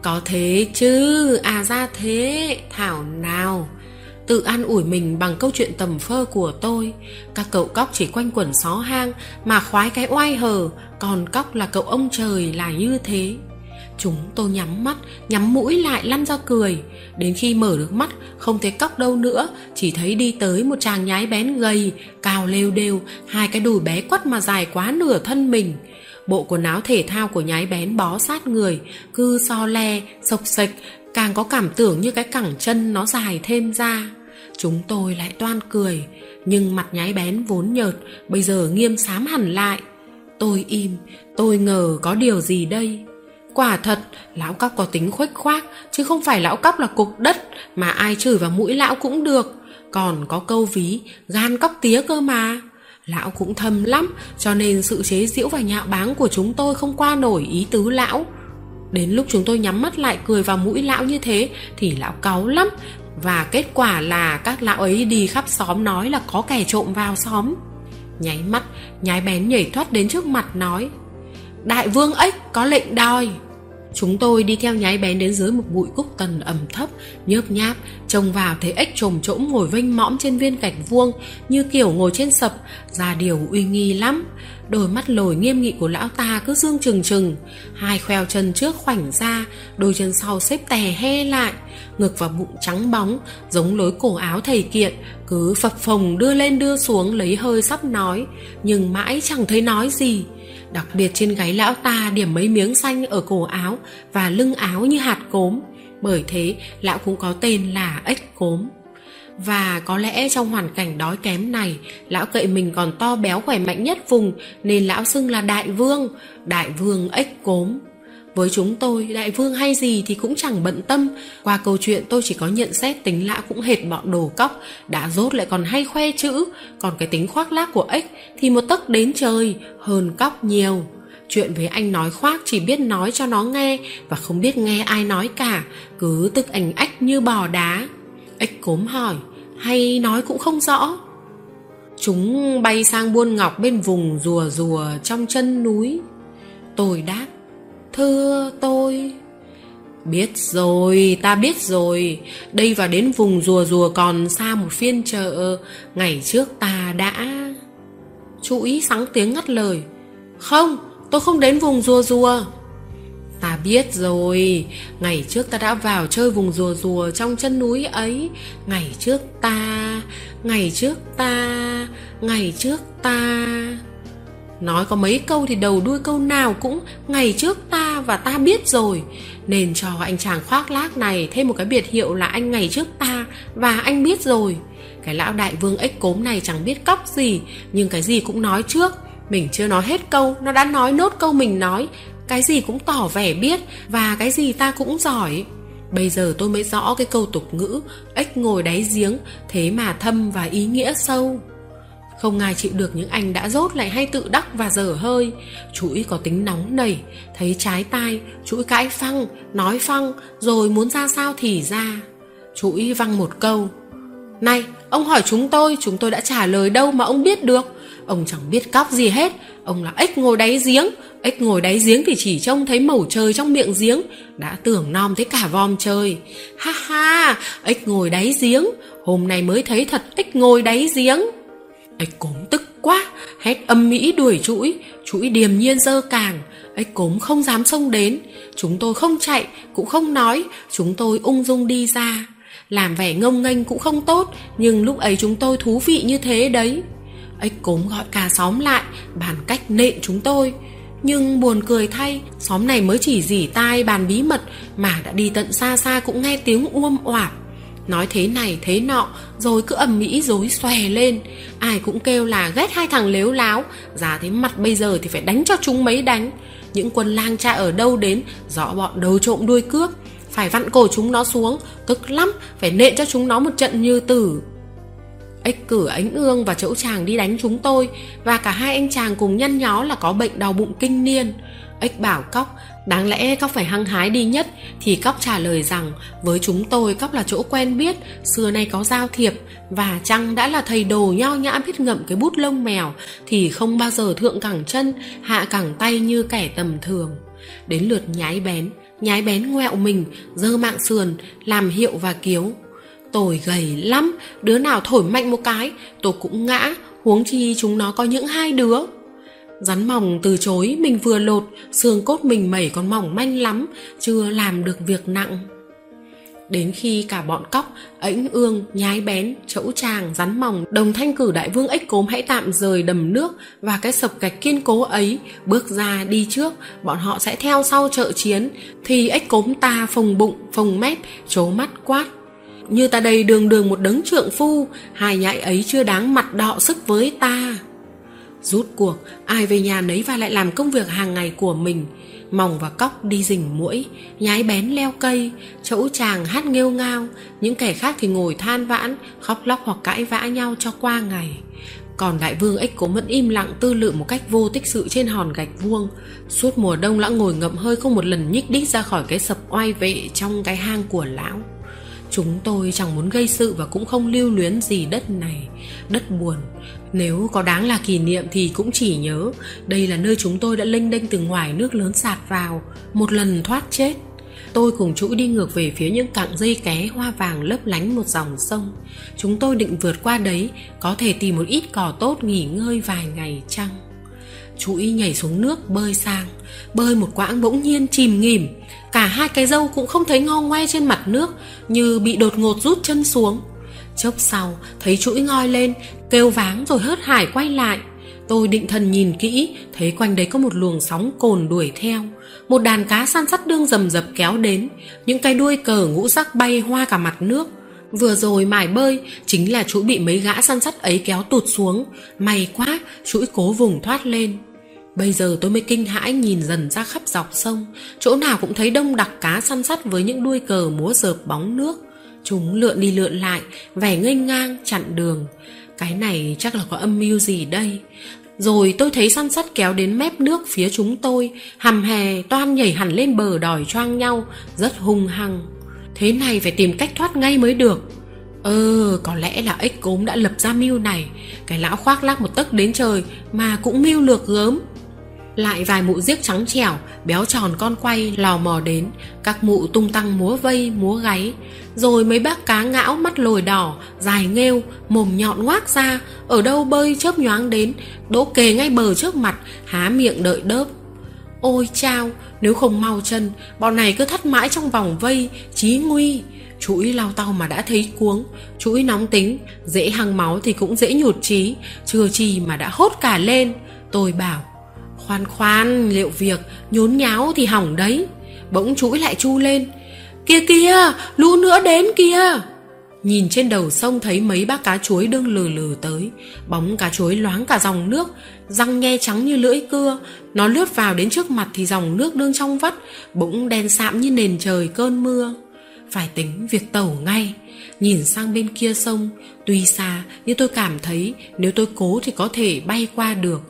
Có thế chứ À ra thế, Thảo nào. Tự an ủi mình bằng câu chuyện tầm phơ của tôi. Các cậu cóc chỉ quanh quẩn xó hang Mà khoái cái oai hờ, Còn cóc là cậu ông trời là như thế. Chúng tôi nhắm mắt Nhắm mũi lại lăn ra cười. Đến khi mở được mắt Không thấy cóc đâu nữa Chỉ thấy đi tới một chàng nhái bén gầy Cao lêu đều Hai cái đùi bé quắt mà dài quá nửa thân mình. Bộ quần áo thể thao của nhái bén bó sát người Cứ so le, sộc sạch Càng có cảm tưởng như cái cẳng chân nó dài thêm ra. Chúng tôi lại toan cười Nhưng mặt nhái bén vốn nhợt Bây giờ nghiêm sám hẳn lại. Tôi im Tôi ngờ có điều gì đây? Quả thật, lão cóc có tính khuếch khoác, chứ không phải lão cóc là cục đất, mà ai chửi vào mũi lão cũng được. Còn có câu ví, gan cóc tía cơ mà. Lão cũng thầm lắm, cho nên sự chế giễu và nhạo báng của chúng tôi không qua nổi ý tứ lão. Đến lúc chúng tôi nhắm mắt lại cười vào mũi lão như thế thì lão cáu lắm. Và kết quả là các lão ấy đi khắp xóm nói là có kẻ trộm vào xóm. Nháy mắt, nhái bén nhảy thoát đến trước mặt nói Đại vương ếch có lệnh đòi Chúng tôi đi theo nhái bén đến dưới một bụi cúc tần ẩm thấp, nhớp nháp, trông vào thấy ếch trồm trỗm ngồi vênh mõm trên viên gạch vuông, như kiểu ngồi trên sập, ra điều uy nghi lắm. Đôi mắt lồi nghiêm nghị của lão ta cứ dương trừng trừng, hai khoeo chân trước khoảnh ra, đôi chân sau xếp tè he lại, ngực và bụng trắng bóng, giống lối cổ áo thầy kiện, cứ phập phồng đưa lên đưa xuống lấy hơi sắp nói, nhưng mãi chẳng thấy nói gì. Đặc biệt trên gáy lão ta điểm mấy miếng xanh ở cổ áo và lưng áo như hạt cốm. Bởi thế lão cũng có tên là ếch cốm. Và có lẽ trong hoàn cảnh đói kém này, lão cậy mình còn to béo khỏe mạnh nhất vùng nên lão xưng là đại vương, đại vương ếch cốm. Với chúng tôi, đại vương hay gì thì cũng chẳng bận tâm. Qua câu chuyện tôi chỉ có nhận xét tính lão cũng hệt bọn đồ cóc, đã rốt lại còn hay khoe chữ. Còn cái tính khoác lác của ếch thì một tấc đến trời, hơn cóc nhiều. Chuyện với anh nói khoác chỉ biết nói cho nó nghe và không biết nghe ai nói cả, cứ tức ảnh ách như bò đá. Ếch cốm hỏi, hay nói cũng không rõ. Chúng bay sang buôn ngọc bên vùng rùa rùa trong chân núi. Tôi đáp, Thưa tôi. Biết rồi, ta biết rồi. Đây và đến vùng rùa rùa còn xa một phiên chợ. Ngày trước ta đã Chú ý sáng tiếng ngắt lời. Không, tôi không đến vùng rùa rùa. Ta biết rồi. Ngày trước ta đã vào chơi vùng rùa rùa Trong chân núi ấy. Ngày trước ta Ngày trước ta Ngày trước ta. Nói có mấy câu thì đầu đuôi câu nào cũng ngày trước ta và ta biết rồi. Nên cho anh chàng khoác lác này thêm một cái biệt hiệu là anh ngày trước ta và anh biết rồi. Cái lão đại vương ếch cốm này chẳng biết cóc gì Nhưng cái gì cũng nói trước. Mình chưa nói hết câu, nó đã nói nốt câu mình nói. Cái gì cũng tỏ vẻ biết Và cái gì ta cũng giỏi. Bây giờ tôi mới rõ cái câu tục ngữ Ếch ngồi đáy giếng Thế mà thâm và ý nghĩa sâu không ai chịu được những anh đã rốt lại hay tự đắc và dở hơi. Chuỗi có tính nóng nảy, Thấy trái tai, Chuỗi cãi phăng, Nói phăng, Rồi muốn ra sao thì ra. Chuỗi văng một câu, Này, ông hỏi chúng tôi Chúng tôi đã trả lời đâu mà ông biết được? Ông chẳng biết cóc gì hết, Ông là ếch ngồi đáy giếng. Ếch ngồi đáy giếng thì chỉ trông thấy mẩu trời trong miệng giếng, Đã tưởng nom thấy cả vòm trời. Ha ha, Ếch ngồi đáy giếng, Hôm nay mới thấy thật ếch ngồi đáy giếng. Ếch cốm tức quá Hét âm mỹ đuổi chuỗi Chuỗi điềm nhiên dơ càng. Ếch cốm không dám xông đến, Chúng tôi không chạy, cũng không nói, Chúng tôi ung dung đi ra. Làm vẻ ngông nghênh cũng không tốt, Nhưng lúc ấy chúng tôi thú vị như thế đấy. Ếch cốm gọi cả xóm lại, Bàn cách nện chúng tôi. Nhưng buồn cười thay, Xóm này mới chỉ dỉ tai bàn bí mật, Mà đã đi tận xa xa cũng nghe tiếng uom oạp. Nói thế này thế nọ, Rồi cứ ầm mỹ dối xòe lên. Ai cũng kêu là ghét hai thằng lếu láo. Ra thế mặt bây giờ thì phải đánh cho chúng mấy đánh. Những quân lang cha ở đâu đến Rõ bọn đầu trộm đuôi cướp Phải vặn cổ chúng nó xuống Tức lắm, Phải nện cho chúng nó một trận như tử. Ếch cử ánh ương và chỗ chàng đi đánh chúng tôi, Và cả hai anh chàng cùng nhăn nhó là có bệnh đau bụng kinh niên. Ếch bảo cóc Đáng lẽ Cóc phải hăng hái đi nhất Thì Cóc trả lời rằng, Với chúng tôi Cóc là chỗ quen biết, Xưa nay có giao thiệp Và chăng đã là thầy đồ nho nhã biết ngậm cái bút lông mèo Thì không bao giờ thượng cẳng chân, Hạ cẳng tay như kẻ tầm thường. Đến lượt nhái bén Nhái bén ngoẹo mình, Dơ mạng sườn, Làm hiệu và kiếu. Tôi gầy lắm, Đứa nào thổi mạnh một cái, Tôi cũng ngã, Huống chi chúng nó có những hai đứa. Rắn mỏng từ chối mình vừa lột Xương cốt mình mẩy còn mỏng manh lắm Chưa làm được việc nặng. Đến khi cả bọn cóc, ếnh ương, nhái bén, chẫu tràng, rắn mỏng Đồng thanh cử đại vương ếch cốm hãy tạm rời đầm nước Và cái sập gạch kiên cố ấy Bước ra đi trước, bọn họ sẽ theo sau trợ chiến. Thì ếch cốm ta phồng bụng, phồng mép, trố mắt quát. Như ta đây đường đường một đấng trượng phu Hai nhãi ấy chưa đáng mặt đọ sức với ta. Rút cuộc, ai về nhà nấy và lại làm công việc hàng ngày của mình. Mòng và cóc đi rình mũi, nhái bén leo cây, chỗ chàng hát nghêu ngao, những kẻ khác thì ngồi than vãn, khóc lóc hoặc cãi vã nhau cho qua ngày. Còn đại vương ếch cố vẫn im lặng tư lự một cách vô tích sự trên hòn gạch vuông Suốt mùa đông lão ngồi ngậm hơi không một lần nhích đích ra khỏi cái sập oai vệ trong cái hang của lão Chúng tôi chẳng muốn gây sự và cũng không lưu luyến gì đất này Đất buồn nếu có đáng là kỷ niệm thì cũng chỉ nhớ, Đây là nơi chúng tôi đã lênh đênh từ ngoài nước lớn sạt vào, Một lần thoát chết. Tôi cùng chuỗi đi ngược về phía những cặng dây ké hoa vàng lấp lánh một dòng sông. Chúng tôi định vượt qua đấy, Có thể tìm một ít cỏ tốt nghỉ ngơi vài ngày chăng? Chuỗi nhảy xuống nước bơi sang, Bơi một quãng bỗng nhiên chìm nghỉm. Cả hai cái dâu cũng không thấy ngo ngoe trên mặt nước, Như bị đột ngột rút chân xuống. Chốc sau, thấy chuỗi ngoi lên, Kêu váng rồi hớt hải quay lại. Tôi định thần nhìn kỹ, Thấy quanh đấy có một luồng sóng cồn đuổi theo. Một đàn cá săn sắt đương rầm rập kéo đến. Những cái đuôi cờ ngũ sắc bay hoa cả mặt nước. Vừa rồi mải bơi, Chính là chuỗi bị mấy gã săn sắt ấy kéo tụt xuống. May quá, chuỗi cố vùng thoát lên. Bây giờ tôi mới kinh hãi nhìn dần ra khắp dọc sông. Chỗ nào cũng thấy đông đặc cá săn sắt với những đuôi cờ múa rợp bóng nước. Chúng lượn đi lượn lại, vẻ nghênh ngang, chặn đường. Cái này chắc là có âm mưu gì đây? Rồi tôi thấy săn sắt kéo đến mép nước phía chúng tôi Hầm hè toan nhảy hẳn lên bờ đòi choang nhau Rất hung hăng. Thế này phải tìm cách thoát ngay mới được. Ờ, có lẽ là ếch cốm đã lập ra mưu này. Cái lão khoác lác một tấc đến trời Mà cũng mưu lược gớm. Lại vài mụ giếc trắng trẻo béo tròn con quay lò mò đến. Các mụ tung tăng múa vây múa gáy rồi mấy bác cá ngão mắt lồi đỏ dài nghêu mồm nhọn ngoác ra ở đâu bơi chớp nhoáng đến đỗ kề ngay bờ trước mặt há miệng đợi đớp. Ôi chao nếu không mau chân bọn này cứ thắt mãi trong vòng vây chí nguy. Chuỗi lao tao mà đã thấy cuống chuỗi nóng tính dễ hăng máu thì cũng dễ nhụt chí chưa chi mà đã hốt cả lên. Tôi bảo Khoan khoan, liệu việc nhốn nháo thì hỏng đấy. Bỗng chuỗi lại chu lên Kia kia, lũ nữa đến kia Nhìn trên đầu sông thấy mấy bác cá chuối đương lừ lừ tới. Bóng cá chuối loáng cả dòng nước Răng nhe trắng như lưỡi cưa. Nó lướt vào đến trước mặt thì dòng nước đương trong vắt Bỗng đen sạm như nền trời cơn mưa. Phải tính việc tẩu ngay. Nhìn sang bên kia sông Tuy xa nhưng tôi cảm thấy Nếu tôi cố thì có thể bay qua được.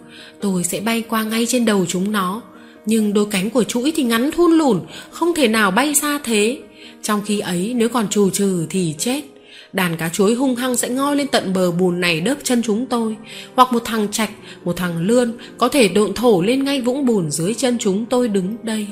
Tôi sẽ bay qua ngay trên đầu chúng nó. Nhưng đôi cánh của chuỗi thì ngắn thun lùn Không thể nào bay xa thế. Trong khi ấy nếu còn trù trừ thì chết. Đàn cá chuối hung hăng sẽ ngoi lên tận bờ bùn này đớp chân chúng tôi. Hoặc một thằng trạch, một thằng lươn Có thể độn thổ lên ngay vũng bùn dưới chân chúng tôi đứng đây.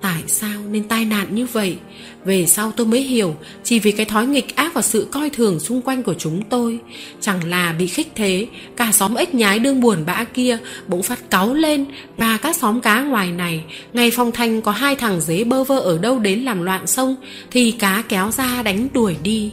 Tại sao nên tai nạn như vậy? Về sau tôi mới hiểu, Chỉ vì cái thói nghịch ác và sự coi thường xung quanh của chúng tôi. Chẳng là bị khích thế, Cả xóm ếch nhái đương buồn bã kia Bỗng phát cáu lên. Và các xóm cá ngoài này Ngày phong thanh có hai thằng dế bơ vơ ở đâu đến làm loạn sông, Thì cá kéo ra đánh đuổi đi.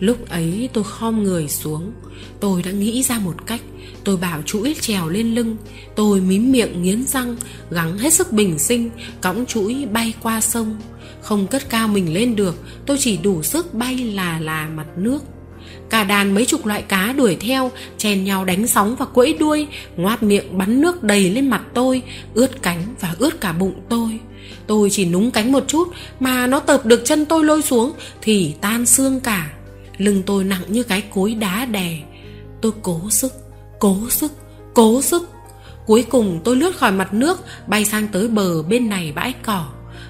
Lúc ấy tôi khom người xuống. Tôi đã nghĩ ra một cách. Tôi bảo chuỗi trèo lên lưng. Tôi mím miệng nghiến răng, Gắng hết sức bình sinh, Cõng chuỗi bay qua sông. Không cất cao mình lên được, Tôi chỉ đủ sức bay là là mặt nước. Cả đàn mấy chục loại cá đuổi theo, Chèn nhau đánh sóng và quẫy đuôi, Ngoát miệng bắn nước đầy lên mặt tôi, Ướt cánh và ướt cả bụng tôi. Tôi chỉ núng cánh một chút Mà nó tợp được chân tôi lôi xuống Thì tan xương cả. Lưng tôi nặng như cái cối đá đè. Tôi cố sức Cố sức, cố sức. Cuối cùng tôi lướt khỏi mặt nước Bay sang tới bờ bên này bãi cỏ.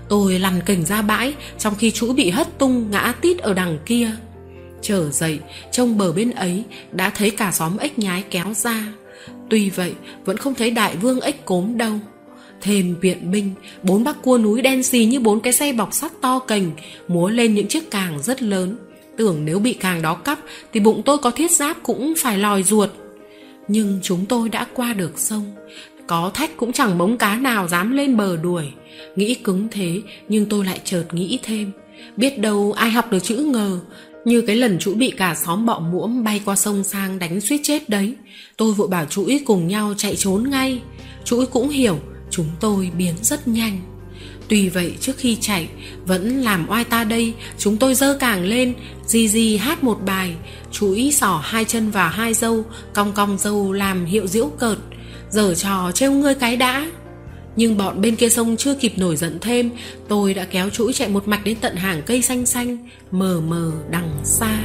Tôi lăn kềnh ra bãi Trong khi chú bị hất tung ngã tít ở đằng kia. Trở dậy Trong bờ bên ấy Đã thấy cả xóm ếch nhái kéo ra. Tuy vậy vẫn không thấy đại vương ếch cốm đâu. Thêm viện binh Bốn bác cua núi đen xì như bốn cái xe bọc sắt to cành Múa lên những chiếc càng rất lớn. Tưởng nếu bị càng đó cắp Thì bụng tôi có thiết giáp cũng phải lòi ruột. Nhưng chúng tôi đã qua được sông, Có thách cũng chẳng bóng cá nào dám lên bờ đuổi. Nghĩ cứng thế, Nhưng tôi lại chợt nghĩ thêm. Biết đâu ai học được chữ ngờ, Như cái lần chú bị cả xóm bọ muỗm Bay qua sông sang đánh suýt chết đấy. Tôi vội bảo chuỗi cùng nhau chạy trốn ngay. Chuỗi cũng hiểu, Chúng tôi biến rất nhanh. Tuy vậy trước khi chạy, Vẫn làm oai ta đây, Chúng tôi dơ càng lên, Di Di hát một bài Chú ý sỏ hai chân vào hai dâu, Cong cong dâu làm hiệu diễu cợt giở trò trêu ngươi cái đã. Nhưng bọn bên kia sông chưa kịp nổi giận thêm, Tôi đã kéo chuỗi chạy một mạch đến tận hàng cây xanh xanh, Mờ mờ đằng xa.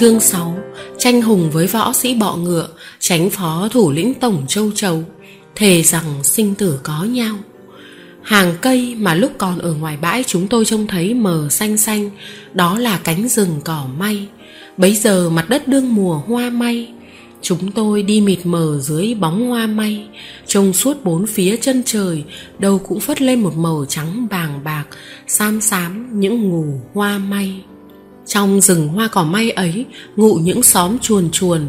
Chương 6 Tranh hùng với võ sĩ bọ ngựa, Tránh phó thủ lĩnh tổng châu chấu. Thề rằng sinh tử có nhau. Hàng cây mà lúc còn ở ngoài bãi chúng tôi trông thấy mờ xanh xanh, Đó là cánh rừng cỏ may. Bấy giờ mặt đất đương mùa hoa may. Chúng tôi đi mịt mờ dưới bóng hoa may, Trông suốt bốn phía chân trời, Đâu cũng phất lên một màu trắng bàng bạc, Xám xám những ngủ hoa may trong rừng hoa cỏ may ấy ngụ những xóm chuồn chuồn.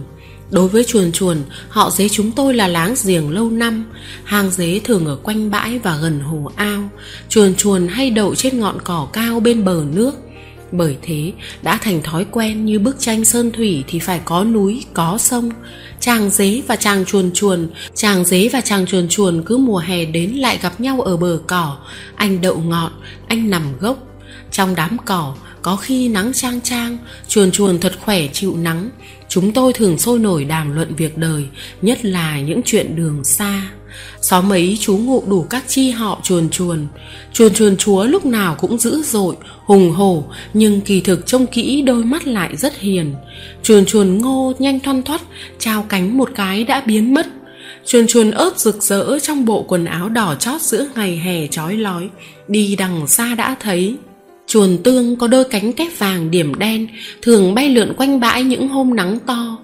Đối với chuồn chuồn, họ dế chúng tôi là láng giềng lâu năm. Hàng dế thường ở quanh bãi và gần hồ ao. Chuồn chuồn hay đậu trên ngọn cỏ cao bên bờ nước. Bởi thế đã thành thói quen như bức tranh sơn thủy thì phải có núi có sông. Chàng dế và chàng chuồn chuồn chàng dế và chàng chuồn chuồn cứ mùa hè đến lại gặp nhau ở bờ cỏ. Anh đậu ngọn anh nằm gốc. Trong đám cỏ có khi nắng trang trang chuồn chuồn thật khỏe chịu nắng. Chúng tôi thường sôi nổi đàm luận việc đời, nhất là những chuyện đường xa. Xóm ấy chú ngụ đủ các chi họ chuồn chuồn. Chuồn chuồn chúa lúc nào cũng dữ dội, hùng hổ, nhưng kỳ thực trông kỹ đôi mắt lại rất hiền. Chuồn chuồn ngô nhanh thoăn thoắt, trao cánh một cái đã biến mất. Chuồn chuồn ớt rực rỡ trong bộ quần áo đỏ chót giữa ngày hè trói lói, đi đằng xa đã thấy chuồn tương có đôi cánh kép vàng điểm đen, thường bay lượn quanh bãi những hôm nắng to.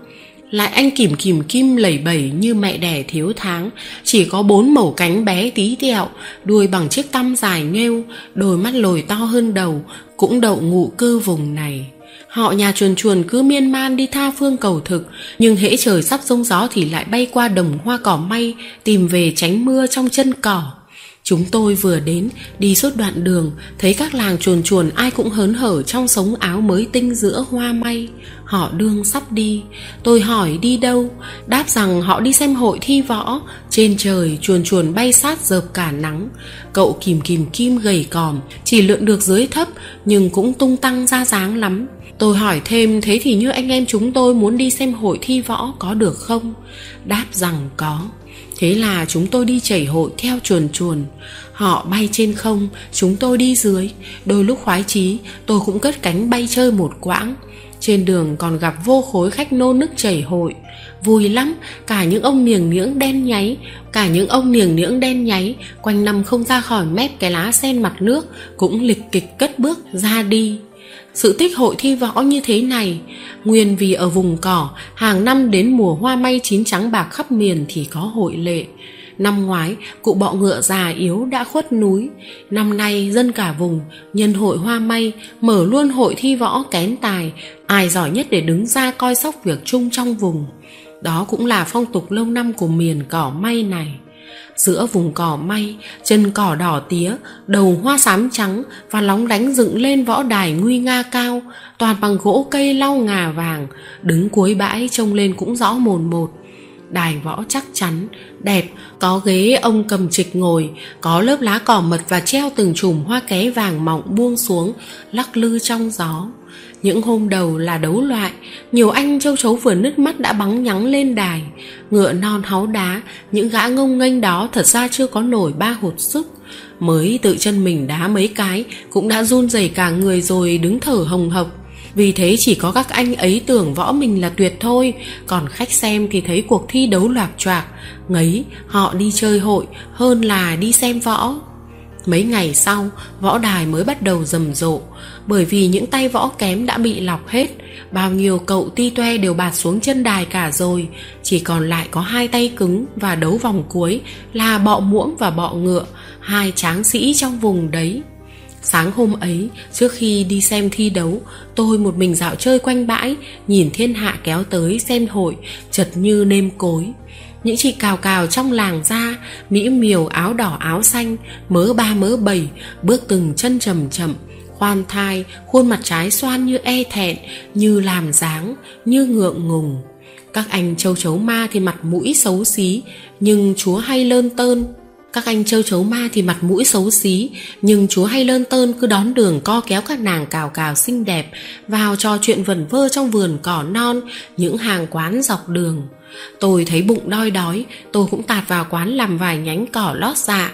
Lại anh kìm kìm kim lẩy bẩy như mẹ đẻ thiếu tháng, chỉ có bốn mẩu cánh bé tí tẹo, đuôi bằng chiếc tăm dài nghêu, đôi mắt lồi to hơn đầu, cũng đậu ngụ cư vùng này. Họ nhà chuồn chuồn cứ miên man đi tha phương cầu thực, nhưng hễ trời sắp rông gió thì lại bay qua đồng hoa cỏ may, tìm về tránh mưa trong chân cỏ. Chúng tôi vừa đến, đi suốt đoạn đường, thấy các làng chuồn chuồn ai cũng hớn hở trong sống áo mới tinh giữa hoa may. Họ đương sắp đi. Tôi hỏi đi đâu? Đáp rằng họ đi xem hội thi võ. Trên trời chuồn chuồn bay sát dợp cả nắng. Cậu kìm kìm kim gầy còm, chỉ lượn được dưới thấp nhưng cũng tung tăng ra dáng lắm. Tôi hỏi thêm thế thì như anh em chúng tôi muốn đi xem hội thi võ có được không? Đáp rằng có. Thế là chúng tôi đi chảy hội theo chuồn chuồn. Họ bay trên không, Chúng tôi đi dưới. Đôi lúc khoái chí, Tôi cũng cất cánh bay chơi một quãng. Trên đường còn gặp vô khối khách nô nức chảy hội. Vui lắm, Cả những ông niềng niễng đen nháy, Cả những ông niềng niễng đen nháy, Quanh năm không ra khỏi mép cái lá sen mặt nước, Cũng lịch kịch cất bước ra đi sự tích hội thi võ như thế này, nguyên vì ở vùng cỏ, hàng năm đến mùa hoa may chín trắng bạc khắp miền thì có hội lệ. Năm ngoái, cụ bọ ngựa già yếu đã khuất núi. Năm nay, dân cả vùng, nhân hội hoa may, mở luôn hội thi võ kén tài, ai giỏi nhất để đứng ra coi sóc việc chung trong vùng. Đó cũng là phong tục lâu năm của miền cỏ may này giữa vùng cỏ may, chân cỏ đỏ tía, đầu hoa xám trắng và lóng đánh dựng lên võ đài nguy nga cao, toàn bằng gỗ cây lau ngà vàng, đứng cuối bãi trông lên cũng rõ mồn một. Đài võ chắc chắn, đẹp, có ghế ông cầm trịch ngồi, có lớp lá cỏ mật và treo từng chùm hoa ké vàng mọng buông xuống, lắc lư trong gió những hôm đầu là đấu loại, nhiều anh châu chấu vừa nứt mắt đã bắn nhắng lên đài. Ngựa non háu đá, những gã ngông nghênh đó thật ra chưa có nổi ba hột sức. Mới tự chân mình đá mấy cái, cũng đã run rẩy cả người rồi đứng thở hồng hộc. Vì thế chỉ có các anh ấy tưởng võ mình là tuyệt thôi, còn khách xem thì thấy cuộc thi đấu loạc choạc. Ngấy, họ đi chơi hội, hơn là đi xem võ mấy ngày sau võ đài mới bắt đầu rầm rộ. Bởi vì những tay võ kém đã bị lọc hết bao nhiêu cậu ti toe đều bạt xuống chân đài cả rồi. Chỉ còn lại có hai tay cứng và đấu vòng cuối là bọ muỗng và bọ ngựa hai tráng sĩ trong vùng đấy. Sáng hôm ấy, trước khi đi xem thi đấu, tôi một mình dạo chơi quanh bãi, nhìn thiên hạ kéo tới xem hội, chật như nêm cối. Những chị cào cào trong làng ra, mỹ miều áo đỏ áo xanh, mớ ba mớ bảy, bước từng chân chậm chậm, khoan thai, khuôn mặt trái xoan như e thẹn, như làm dáng, như ngượng ngùng. Các anh châu chấu ma thì mặt mũi xấu xí, nhưng chúa hay lơn tơn, các anh châu chấu ma thì mặt mũi xấu xí Nhưng chúa hay lơn tơn cứ đón đường co kéo các nàng cào cào xinh đẹp Vào trò chuyện vẩn vơ trong vườn cỏ non Những hàng quán dọc đường Tôi thấy bụng đói đói, Tôi cũng tạt vào quán làm vài nhánh cỏ lót dạ.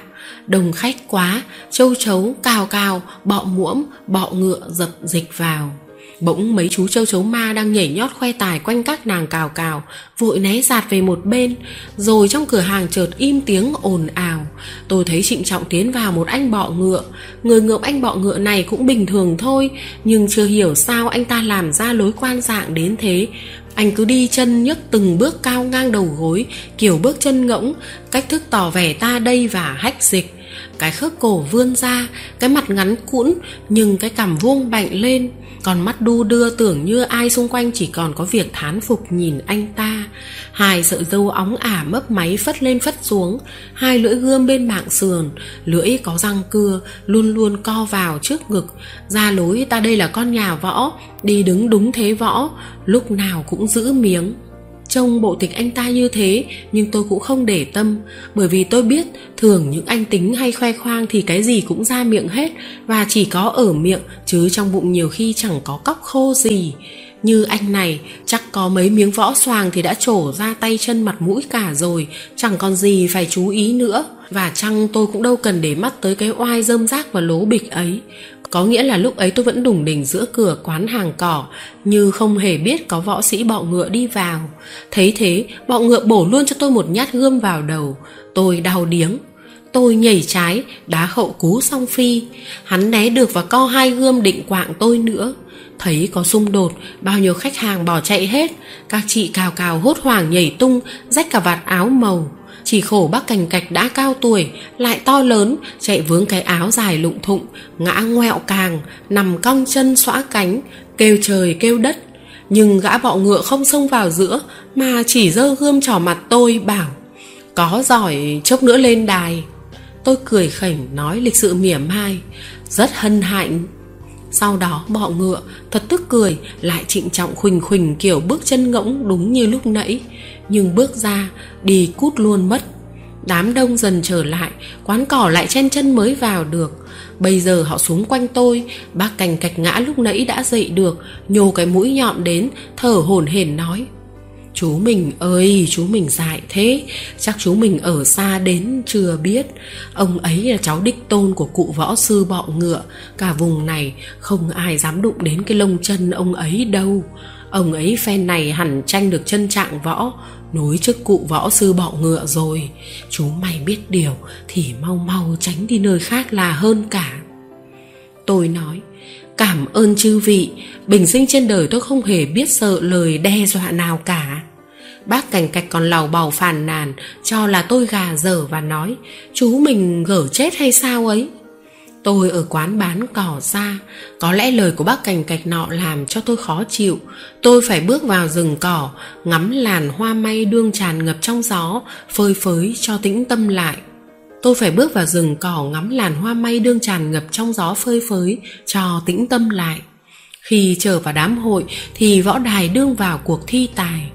Đồng khách quá, Châu chấu cào cào Bọ muỗm, Bọ ngựa dập dịch vào. Bỗng mấy chú châu chấu ma đang nhảy nhót khoe tài quanh các nàng cào cào, Vội né giạt về một bên. Rồi trong cửa hàng chợt im tiếng ồn ào. Tôi thấy trịnh trọng tiến vào một anh bọ ngựa. Người ngợm anh bọ ngựa này cũng bình thường thôi, Nhưng chưa hiểu sao anh ta làm ra lối quan dạng đến thế anh cứ đi chân nhấc từng bước cao ngang đầu gối, Kiểu bước chân ngỗng, Cách thức tỏ vẻ ta đây và hách dịch. Cái khớp cổ vươn ra, Cái mặt ngắn cũn Nhưng cái cằm vuông bạnh lên còn mắt đu đưa tưởng như ai xung quanh chỉ còn có việc thán phục nhìn anh ta. Hai sợi dâu óng ả mấp máy phất lên phất xuống. Hai lưỡi gươm bên mạng sườn, lưỡi có răng cưa, luôn luôn co vào trước ngực. Ra lối, ta đây là con nhà võ, đi đứng đúng thế võ. Lúc nào cũng giữ miếng. Trông bộ tịch anh ta như thế, Nhưng tôi cũng không để tâm, Bởi vì tôi biết Thường những anh tính hay khoe khoang Thì cái gì cũng ra miệng hết Và chỉ có ở miệng, Chứ trong bụng nhiều khi chẳng có cóc khô gì. Như anh này, Chắc có mấy miếng võ xoàng Thì đã trổ ra tay chân mặt mũi cả rồi, Chẳng còn gì phải chú ý nữa. Và chăng tôi cũng đâu cần để mắt tới cái oai dơm rác và lố bịch ấy có nghĩa là lúc ấy tôi vẫn đủng đỉnh giữa cửa quán hàng cỏ, như không hề biết có võ sĩ bọ ngựa đi vào. Thấy thế, bọ ngựa bổ luôn cho tôi một nhát gươm vào đầu. Tôi đau điếng. Tôi nhảy trái, đá hậu cú song phi. Hắn né được và co hai gươm định quạng tôi nữa. Thấy có xung đột, bao nhiêu khách hàng bỏ chạy hết. Các chị cào cào hốt hoảng nhảy tung, rách cả vạt áo màu chỉ khổ bác cành cạch đã cao tuổi, lại to lớn, chạy vướng cái áo dài lụng thụng, ngã ngoẹo càng, nằm cong chân xõa cánh, kêu trời kêu đất. Nhưng gã bọ ngựa không xông vào giữa, mà chỉ giơ gươm trỏ mặt tôi bảo, có giỏi, chốc nữa lên đài. Tôi cười khỉnh nói lịch sự mỉa mai, rất hân hạnh. Sau đó bọ ngựa thật tức cười, lại trịnh trọng khuỳnh khuỳnh kiểu bước chân ngỗng đúng như lúc nãy nhưng bước ra, đi cút luôn mất. Đám đông dần trở lại, quán cỏ lại chen chân mới vào được. Bây giờ họ xuống quanh tôi, bác cành cạch ngã lúc nãy đã dậy được, nhô cái mũi nhọn đến, thở hổn hển nói, chú mình ơi, chú mình dại thế, chắc chú mình ở xa đến chưa biết. Ông ấy là cháu đích tôn của cụ võ sư bọ ngựa, cả vùng này không ai dám đụng đến cái lông chân ông ấy đâu ông ấy phen này hẳn tranh được chân trạng võ, nối chức cụ võ sư bọ ngựa rồi. Chú mày biết điều thì mau mau tránh đi nơi khác là hơn cả. Tôi nói, cảm ơn chư vị, bình sinh trên đời tôi không hề biết sợ lời đe dọa nào cả. Bác cảnh cạch còn lầu bầu phàn nàn, cho là tôi gà dở và nói, chú mình gở chết hay sao ấy? Tôi ở quán bán cỏ ra. Có lẽ lời của bác cành cạch nọ làm cho tôi khó chịu. Tôi phải bước vào rừng cỏ, Ngắm làn hoa may đương tràn ngập trong gió, Phơi phới cho tĩnh tâm lại. Tôi phải bước vào rừng cỏ, ngắm làn hoa may đương tràn ngập trong gió phơi phới cho tĩnh tâm lại. Khi trở vào đám hội thì võ đài đương vào cuộc thi tài.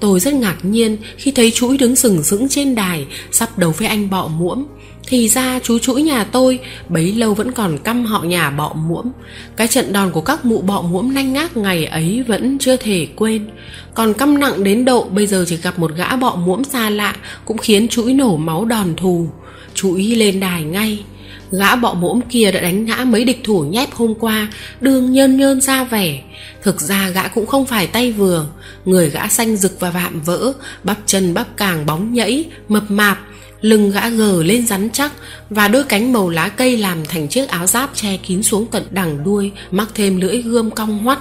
Tôi rất ngạc nhiên khi thấy chuỗi đứng sừng sững trên đài Sắp đấu với anh bọ muỗm. Thì ra chú chuỗi nhà tôi bấy lâu vẫn còn căm họ nhà bọ muỗm. Cái trận đòn của các mụ bọ muỗm nanh ngác ngày ấy vẫn chưa thể quên. Còn căm nặng đến độ bây giờ chỉ gặp một gã bọ muỗm xa lạ cũng khiến chuỗi nổ máu đòn thù. Chuỗi lên đài ngay gã bọ muỗm kia đã đánh ngã mấy địch thủ nhép hôm qua đường nhơn nhơn ra vẻ. Thực ra gã cũng không phải tay vừa. Người gã xanh rực và vạm vỡ, bắp chân bắp càng bóng nhẫy, mập mạp, lưng gã gờ lên rắn chắc và đôi cánh màu lá cây làm thành chiếc áo giáp che kín xuống tận đằng đuôi, mắc thêm lưỡi gươm cong hoắt.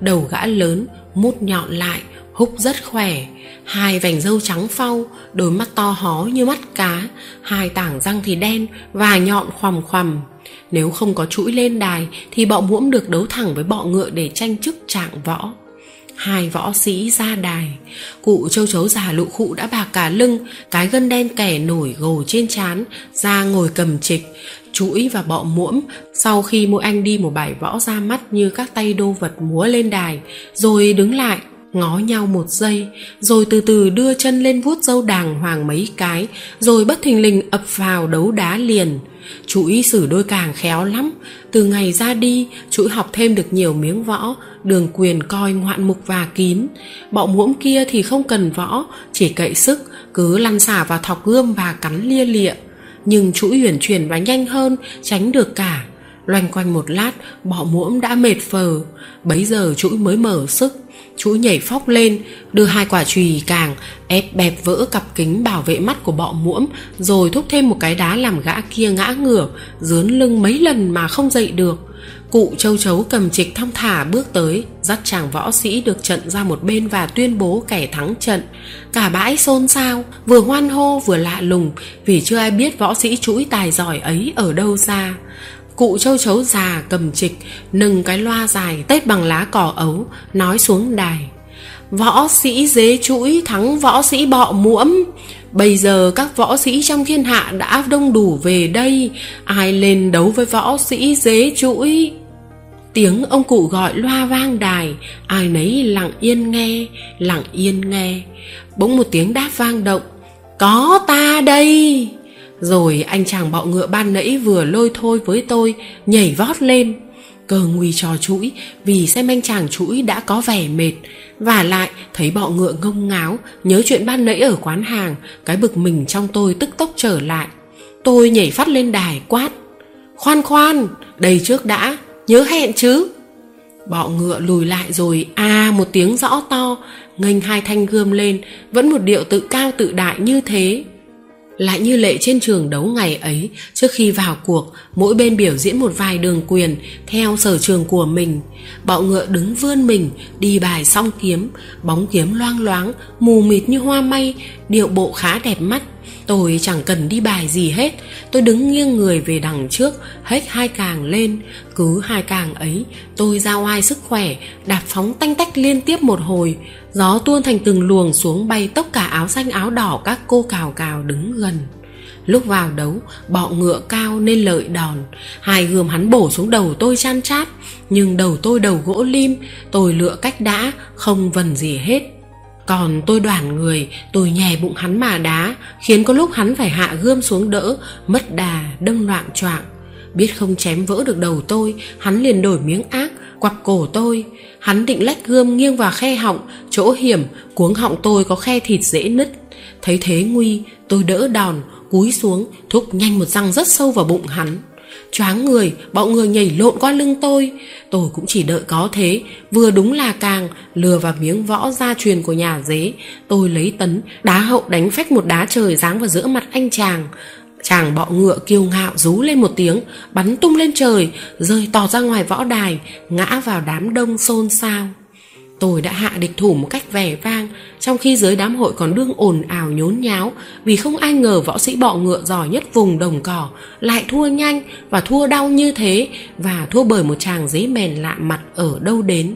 Đầu gã lớn, mút nhọn lại Húc rất khỏe, Hai vành râu trắng phau, Đôi mắt to hó như mắt cá, Hai tảng răng thì đen Và nhọn khoằm khoằm. Nếu không có chuỗi lên đài Thì bọ muỗm được đấu thẳng với bọ ngựa Để tranh chức trạng võ. Hai võ sĩ ra đài, cụ châu chấu già lụ khụ đã bạc cả lưng, cái gân đen kẻ nổi gồ trên trán ra ngồi cầm trịch chuỗi và bọ muỗm. Sau khi mỗi anh đi một bài võ ra mắt như các tay đô vật múa lên đài, rồi đứng lại ngó nhau một giây, rồi từ từ đưa chân lên vuốt dâu đàng hoàng mấy cái, rồi bất thình lình ập vào đấu đá liền. Chuỗi xử đôi càng khéo lắm. Từ ngày ra đi chuỗi học thêm được nhiều miếng võ, đường quyền coi ngoạn mục và kín. Bọ muỗng kia thì không cần võ, chỉ cậy sức, cứ lăn xả vào thọc gươm và cắn lia lịa. Nhưng chuỗi uyển chuyển và nhanh hơn, tránh được cả. Loanh quanh một lát bọ muỗng đã mệt phờ. Bấy giờ chuỗi mới mở sức chú nhảy phóc lên đưa hai quả chùy càng ép bẹp vỡ cặp kính bảo vệ mắt của bọ muỗm, rồi thúc thêm một cái đá làm gã kia ngã ngửa dướn lưng mấy lần mà không dậy được. Cụ châu chấu cầm trịch thong thả bước tới dắt chàng võ sĩ được trận ra một bên và tuyên bố kẻ thắng trận. Cả bãi xôn xao vừa hoan hô vừa lạ lùng vì chưa ai biết võ sĩ chuỗi tài giỏi ấy ở đâu ra cụ châu chấu già cầm trịch, nâng cái loa dài tết bằng lá cỏ ấu, nói xuống đài. Võ sĩ dế chuỗi thắng võ sĩ bọ muỗm. Bây giờ các võ sĩ trong thiên hạ đã đông đủ về đây. Ai lên đấu với võ sĩ dế chuỗi? Tiếng ông cụ gọi loa vang đài. Ai nấy lặng yên nghe, lặng yên nghe. Bỗng một tiếng đáp vang động. Có ta đây! Rồi anh chàng bọ ngựa ban nãy vừa lôi thôi với tôi, nhảy vót lên. Cơ nguy trò chuỗi vì xem anh chàng chuỗi đã có vẻ mệt. Và lại, thấy bọ ngựa ngông ngáo, nhớ chuyện ban nãy ở quán hàng, cái bực mình trong tôi tức tốc trở lại. Tôi nhảy phát lên đài quát, khoan khoan đây trước đã, nhớ hẹn chứ. Bọ ngựa lùi lại rồi à một tiếng rõ to, nghênh hai thanh gươm lên, vẫn một điệu tự cao tự đại như thế lại như lệ trên trường đấu ngày ấy, trước khi vào cuộc, mỗi bên biểu diễn một vài đường quyền theo sở trường của mình. Bọ ngựa đứng vươn mình, đi bài song kiếm, bóng kiếm loang loáng, mù mịt như hoa mây điệu bộ khá đẹp mắt. Tôi chẳng cần đi bài gì hết, tôi đứng nghiêng người về đằng trước hết hai càng lên. Cứ hai càng ấy, tôi ra oai sức khỏe, đạp phóng tanh tách liên tiếp một hồi gió tuôn thành từng luồng xuống bay tốc cả áo xanh áo đỏ các cô cào cào đứng gần. Lúc vào đấu, bọ ngựa cao nên lợi đòn. Hai gươm hắn bổ xuống đầu tôi chan chát, nhưng đầu tôi đầu gỗ lim, tôi lựa cách đã, không vần gì hết. Còn tôi đoàn người, tôi nhè bụng hắn mà đá, khiến có lúc hắn phải hạ gươm xuống đỡ, mất đà, đâm loạn choạng biết không chém vỡ được đầu tôi, hắn liền đổi miếng ác, quặp cổ tôi. Hắn định lách gươm nghiêng vào khe họng, chỗ hiểm, cuống họng tôi có khe thịt dễ nứt. Thấy thế nguy, tôi đỡ đòn, cúi xuống, thúc nhanh một răng rất sâu vào bụng hắn. Choáng người, bọn người nhảy lộn qua lưng tôi. Tôi cũng chỉ đợi có thế, vừa đúng là càng, lừa vào miếng võ gia truyền của nhà dế. Tôi lấy tấn, đá hậu đánh phách một đá trời giáng vào giữa mặt anh chàng chàng bọ ngựa kiêu ngạo rú lên một tiếng, bắn tung lên trời, rơi tỏ ra ngoài võ đài, ngã vào đám đông xôn xao. Tôi đã hạ địch thủ một cách vẻ vang, trong khi dưới đám hội còn đương ồn ào nhốn nháo, vì không ai ngờ võ sĩ bọ ngựa giỏi nhất vùng đồng cỏ lại thua nhanh và thua đau như thế và thua bởi một chàng dế mèn lạ mặt ở đâu đến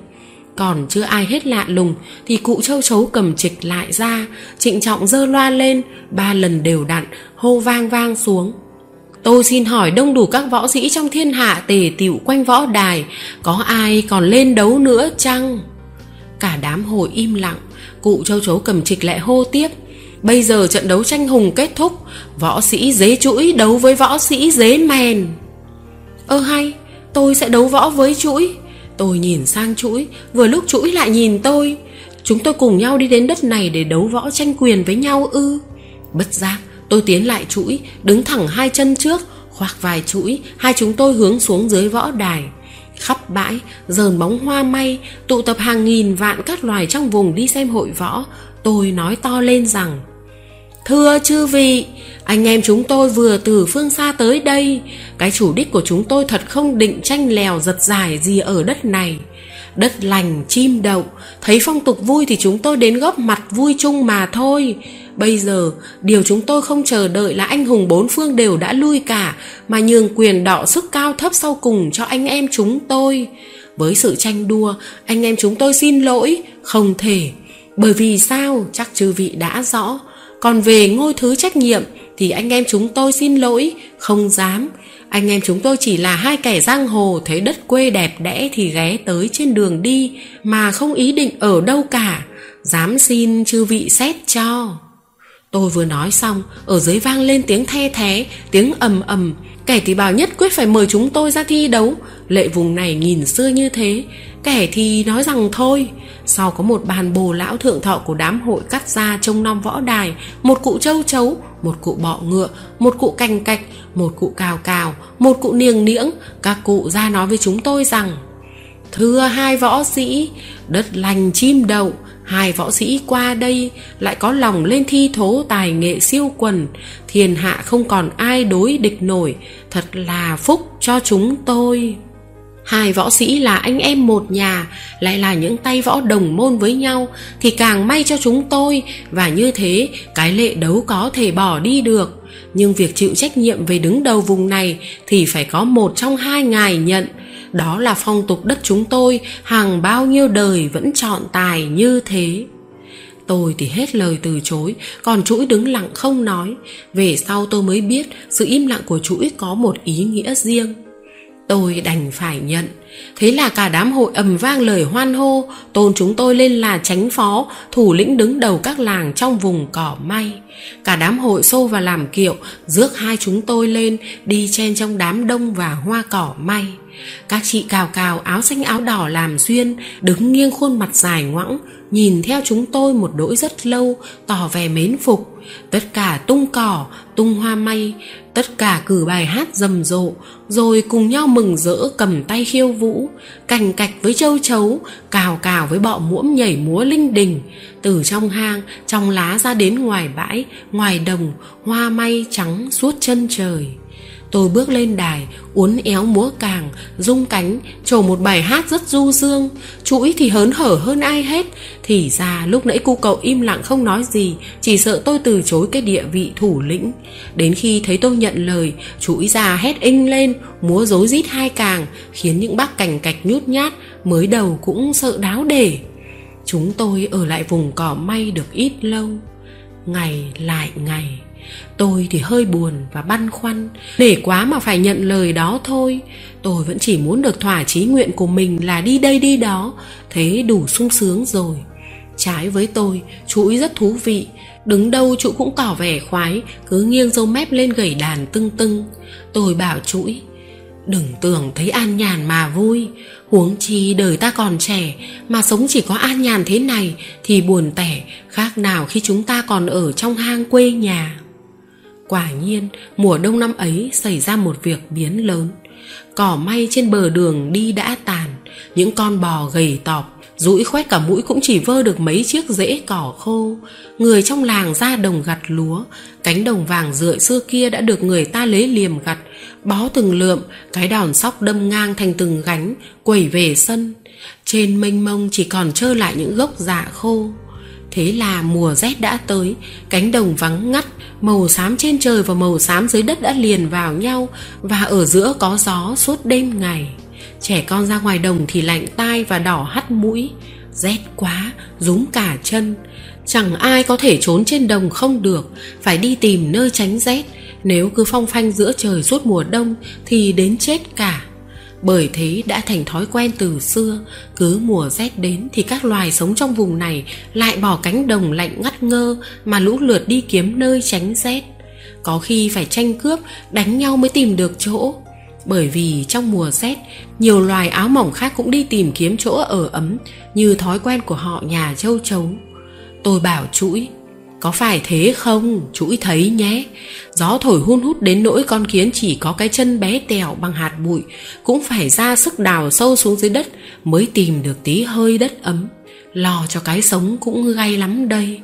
còn chưa ai hết lạ lùng thì cụ châu chấu cầm trịch lại ra, trịnh trọng giơ loa lên, ba lần đều đặn, hô vang vang xuống. Tôi xin hỏi đông đủ các võ sĩ trong thiên hạ tề tựu quanh võ đài, có ai còn lên đấu nữa chăng? Cả đám hồi im lặng, cụ châu chấu cầm trịch lại hô tiếp. Bây giờ trận đấu tranh hùng kết thúc, võ sĩ dế chuỗi đấu với võ sĩ dế mèn. Ơ hay, tôi sẽ đấu võ với chuỗi tôi nhìn sang chuỗi, vừa lúc chuỗi lại nhìn tôi. Chúng tôi cùng nhau đi đến đất này để đấu võ tranh quyền với nhau ư? Bất giác, tôi tiến lại chuỗi, đứng thẳng hai chân trước, khoác vài chuỗi, hai chúng tôi hướng xuống dưới võ đài. Khắp bãi dờn bóng hoa may, tụ tập hàng nghìn vạn các loài trong vùng đi xem hội võ. Tôi nói to lên rằng thưa chư vị, anh em chúng tôi vừa từ phương xa tới đây. Cái chủ đích của chúng tôi thật không định tranh lèo giật giải gì ở đất này. Đất lành, chim đậu, thấy phong tục vui thì chúng tôi đến góp mặt vui chung mà thôi. Bây giờ, điều chúng tôi không chờ đợi là anh hùng bốn phương đều đã lui cả, mà nhường quyền đọ sức cao thấp sau cùng cho anh em chúng tôi. Với sự tranh đua, anh em chúng tôi xin lỗi, không thể. Bởi vì sao? Chắc chư vị đã rõ còn về ngôi thứ trách nhiệm thì anh em chúng tôi xin lỗi, không dám. Anh em chúng tôi chỉ là hai kẻ giang hồ thấy đất quê đẹp đẽ thì ghé tới trên đường đi, mà không ý định ở đâu cả. Dám xin chư vị xét cho. Tôi vừa nói xong, ở dưới vang lên tiếng the thé, tiếng ầm ầm kẻ thì bảo nhất quyết phải mời chúng tôi ra thi đấu. Lệ vùng này nhìn xưa như thế. Kẻ thì nói rằng thôi. Sau có một bàn bồ lão thượng thọ của đám hội cắt ra trông nom võ đài, một cụ châu chấu, một cụ bọ ngựa, một cụ cành cạch, một cụ cào cào, một cụ niềng niễng. Các cụ ra nói với chúng tôi rằng, thưa hai võ sĩ, đất lành chim đậu hai võ sĩ qua đây lại có lòng lên thi thố tài nghệ siêu quần. Thiên hạ không còn ai đối địch nổi. Thật là phúc cho chúng tôi. Hai võ sĩ là anh em một nhà, lại là những tay võ đồng môn với nhau, thì càng may cho chúng tôi. Và như thế, cái lệ đấu có thể bỏ đi được. Nhưng việc chịu trách nhiệm về đứng đầu vùng này thì phải có một trong hai ngài nhận đó là phong tục đất chúng tôi, hàng bao nhiêu đời vẫn chọn tài như thế. Tôi thì hết lời từ chối, còn chuỗi đứng lặng không nói. Về sau tôi mới biết sự im lặng của chuỗi có một ý nghĩa riêng tôi đành phải nhận. Thế là cả đám hội ầm vang lời hoan hô, tôn chúng tôi lên là chánh phó, thủ lĩnh đứng đầu các làng trong vùng cỏ may. Cả đám hội xô và làm kiệu, rước hai chúng tôi lên, đi chen trong đám đông và hoa cỏ may. Các chị cào cào, áo xanh áo đỏ làm duyên, đứng nghiêng khuôn mặt dài ngoẵng nhìn theo chúng tôi một đỗi rất lâu, tỏ vẻ mến phục. Tất cả tung cỏ, tung hoa may tất cả cử bài hát rầm rộ, rồi cùng nhau mừng rỡ cầm tay khiêu vũ, cành cạch với châu chấu, cào cào với bọ muỗng nhảy múa linh đình. Từ trong hang, trong lá ra đến ngoài bãi, ngoài đồng, hoa may trắng suốt chân trời tôi bước lên đài, uốn éo múa càng, rung cánh, trổ một bài hát rất du dương. Chuỗi thì hớn hở hơn ai hết. Thì ra, lúc nãy cu cậu im lặng không nói gì, chỉ sợ tôi từ chối cái địa vị thủ lĩnh. Đến khi thấy tôi nhận lời, chuỗi già hét inh lên, múa rối rít hai càng, khiến những bác cành cạch nhút nhát mới đầu cũng sợ đáo để. Chúng tôi ở lại vùng cỏ may được ít lâu. Ngày lại ngày tôi thì hơi buồn và băn khoăn. Để quá mà phải nhận lời đó thôi, tôi vẫn chỉ muốn được thỏa chí nguyện của mình là đi đây đi đó. Thế đủ sung sướng rồi. Trái với tôi, chú ý rất thú vị. Đứng đâu chú cũng tỏ vẻ khoái, cứ nghiêng râu mép lên gẩy đàn tưng tưng. Tôi bảo chuỗi đừng tưởng thấy an nhàn mà vui. Huống chi đời ta còn trẻ, mà sống chỉ có an nhàn thế này thì buồn tẻ. Khác nào khi chúng ta còn ở trong hang quê nhà quả nhiên, mùa đông năm ấy xảy ra một việc biến lớn. Cỏ may trên bờ đường đi đã tàn, những con bò gầy tọp, rũi khoét cả mũi cũng chỉ vơ được mấy chiếc rễ cỏ khô. Người trong làng ra đồng gặt lúa, cánh đồng vàng rượi xưa kia đã được người ta lấy liềm gặt, bó từng lượm, cái đòn sóc đâm ngang thành từng gánh, quẩy về sân. Trên mênh mông chỉ còn trơ lại những gốc dạ khô thế là mùa rét đã tới, cánh đồng vắng ngắt, màu xám trên trời và màu xám dưới đất đã liền vào nhau và ở giữa có gió suốt đêm ngày. Trẻ con ra ngoài đồng thì lạnh tai và đỏ hắt mũi, rét quá, rúm cả chân. Chẳng ai có thể trốn trên đồng không được, phải đi tìm nơi tránh rét. Nếu cứ phong phanh giữa trời suốt mùa đông thì đến chết cả bởi thế đã thành thói quen từ xưa, cứ mùa rét đến thì các loài sống trong vùng này lại bỏ cánh đồng lạnh ngắt ngơ mà lũ lượt đi kiếm nơi tránh rét. Có khi phải tranh cướp, đánh nhau mới tìm được chỗ. Bởi vì trong mùa rét, nhiều loài áo mỏng khác cũng đi tìm kiếm chỗ ở ấm như thói quen của họ nhà châu chấu. Tôi bảo chuỗi có phải thế không? Chuỗi thấy nhé. Gió thổi hun hút đến nỗi con kiến chỉ có cái chân bé tèo bằng hạt bụi, cũng phải ra sức đào sâu xuống dưới đất mới tìm được tí hơi đất ấm. Lo cho cái sống cũng gay lắm đây.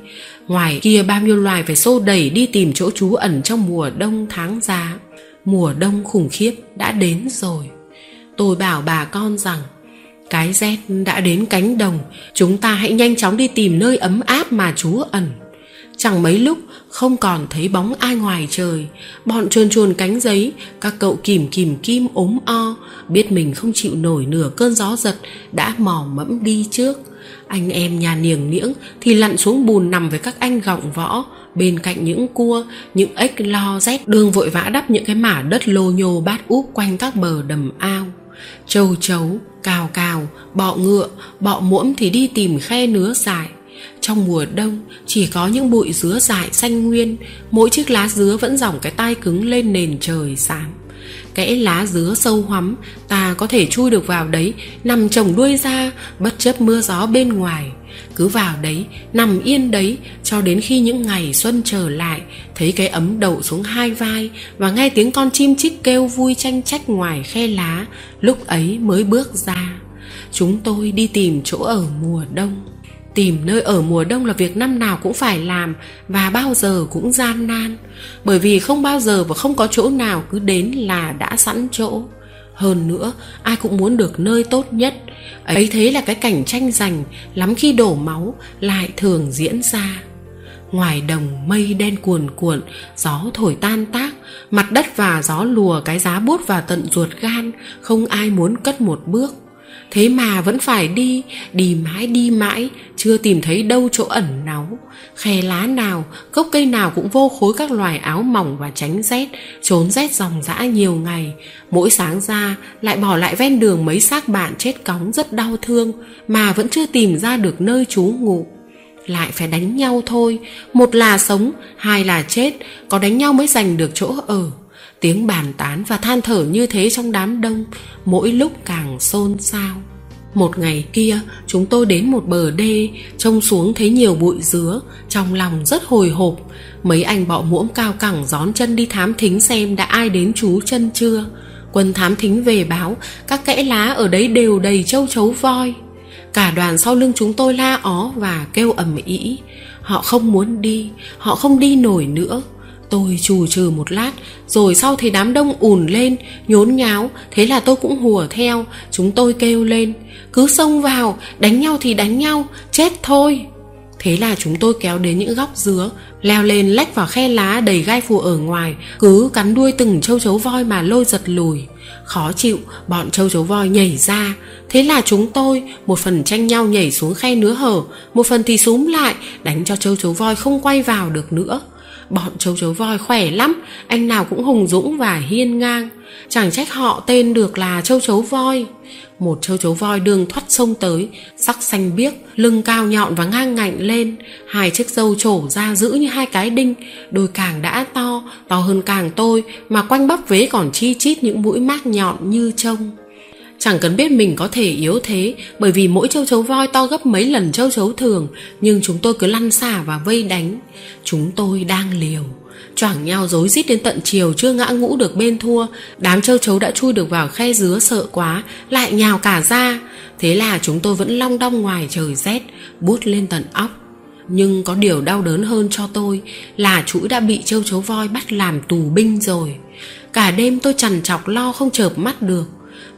Ngoài kia bao nhiêu loài phải xô đẩy đi tìm chỗ trú ẩn trong mùa đông tháng giá mùa đông khủng khiếp đã đến rồi. Tôi bảo bà con rằng, cái rét đã đến cánh đồng, chúng ta hãy nhanh chóng đi tìm nơi ấm áp mà trú ẩn chẳng mấy lúc, không còn thấy bóng ai ngoài trời. Bọn chuồn chuồn cánh giấy, các cậu kìm kìm kim ốm o, biết mình không chịu nổi nửa cơn gió giật, đã mò mẫm đi trước. Anh em nhà niềng niễng thì lặn xuống bùn nằm với các anh gọng võ, bên cạnh những cua, những ếch lo rét. Đương vội vã đắp những cái mả đất lô nhô bát úp quanh các bờ đầm ao. Châu chấu, cào cào, bọ ngựa, bọ muỗm thì đi tìm khe nứa dài trong mùa đông, chỉ có những bụi dứa dại xanh nguyên, mỗi chiếc lá dứa vẫn dòng cái tai cứng lên nền trời xám. Kẽ lá dứa sâu hoắm, ta có thể chui được vào đấy, nằm trồng đuôi ra, bất chấp mưa gió bên ngoài. Cứ vào đấy, nằm yên đấy, cho đến khi những ngày xuân trở lại, thấy cái ấm đậu xuống hai vai, và nghe tiếng con chim chích kêu vui tranh trách ngoài khe lá, lúc ấy mới bước ra. Chúng tôi đi tìm chỗ ở mùa đông tìm nơi ở mùa đông là việc năm nào cũng phải làm và bao giờ cũng gian nan. Bởi vì không bao giờ và không có chỗ nào cứ đến là đã sẵn chỗ. Hơn nữa, ai cũng muốn được nơi tốt nhất. Ấy thế là cái cảnh tranh giành lắm khi đổ máu lại thường diễn ra. Ngoài đồng mây đen cuồn cuộn, gió thổi tan tác, mặt đất và gió lùa cái giá bút vào tận ruột gan, không ai muốn cất một bước thế mà vẫn phải đi đi mãi đi mãi, chưa tìm thấy đâu chỗ ẩn náu. Khe lá nào, gốc cây nào cũng vô khối các loài áo mỏng và tránh rét, trốn rét dòng dã nhiều ngày. Mỗi sáng ra, lại bỏ lại ven đường mấy xác bạn chết cóng rất đau thương, mà vẫn chưa tìm ra được nơi trú ngụ. Lại phải đánh nhau thôi, một là sống, hai là chết, có đánh nhau mới giành được chỗ ở tiếng bàn tán và than thở như thế trong đám đông, mỗi lúc càng xôn xao. Một ngày kia, chúng tôi đến một bờ đê, trông xuống thấy nhiều bụi dứa, trong lòng rất hồi hộp. Mấy anh bọ muỗng cao cẳng gión chân đi thám thính xem đã ai đến chú chân chưa. Quân thám thính về báo, các kẽ lá ở đấy đều đầy châu chấu voi. Cả đoàn sau lưng chúng tôi la ó và kêu ầm ĩ. Họ không muốn đi, họ không đi nổi nữa tôi chù trừ một lát, rồi sau thì đám đông ùn lên, nhốn nháo, thế là tôi cũng hùa theo, chúng tôi kêu lên, cứ xông vào, đánh nhau thì đánh nhau, chết thôi. Thế là chúng tôi kéo đến những góc dứa, leo lên lách vào khe lá đầy gai phù ở ngoài, cứ cắn đuôi từng châu chấu voi mà lôi giật lùi. Khó chịu, bọn châu chấu voi nhảy ra. Thế là chúng tôi, một phần tranh nhau nhảy xuống khe nứa hở, một phần thì súm lại, đánh cho châu chấu voi không quay vào được nữa bọn châu chấu voi khỏe lắm, anh nào cũng hùng dũng và hiên ngang. Chẳng trách họ tên được là châu chấu voi. Một châu chấu voi đường thoát sông tới, sắc xanh biếc, lưng cao nhọn và ngang ngạnh lên. Hai chiếc râu trổ ra giữ như hai cái đinh, đôi càng đã to to hơn càng tôi, mà quanh bắp vế còn chi chít những mũi mác nhọn như trông chẳng cần biết mình có thể yếu thế, bởi vì mỗi châu chấu voi to gấp mấy lần châu chấu thường, nhưng chúng tôi cứ lăn xả và vây đánh. Chúng tôi đang liều. Choảng nhau rối rít đến tận chiều chưa ngã ngũ được bên thua, đám châu chấu đã chui được vào khe dứa sợ quá, lại nhào cả ra. Thế là chúng tôi vẫn long đong ngoài trời rét, bút lên tận óc. Nhưng có điều đau đớn hơn cho tôi là chuỗi đã bị châu chấu voi bắt làm tù binh rồi. Cả đêm tôi trằn trọc lo không chợp mắt được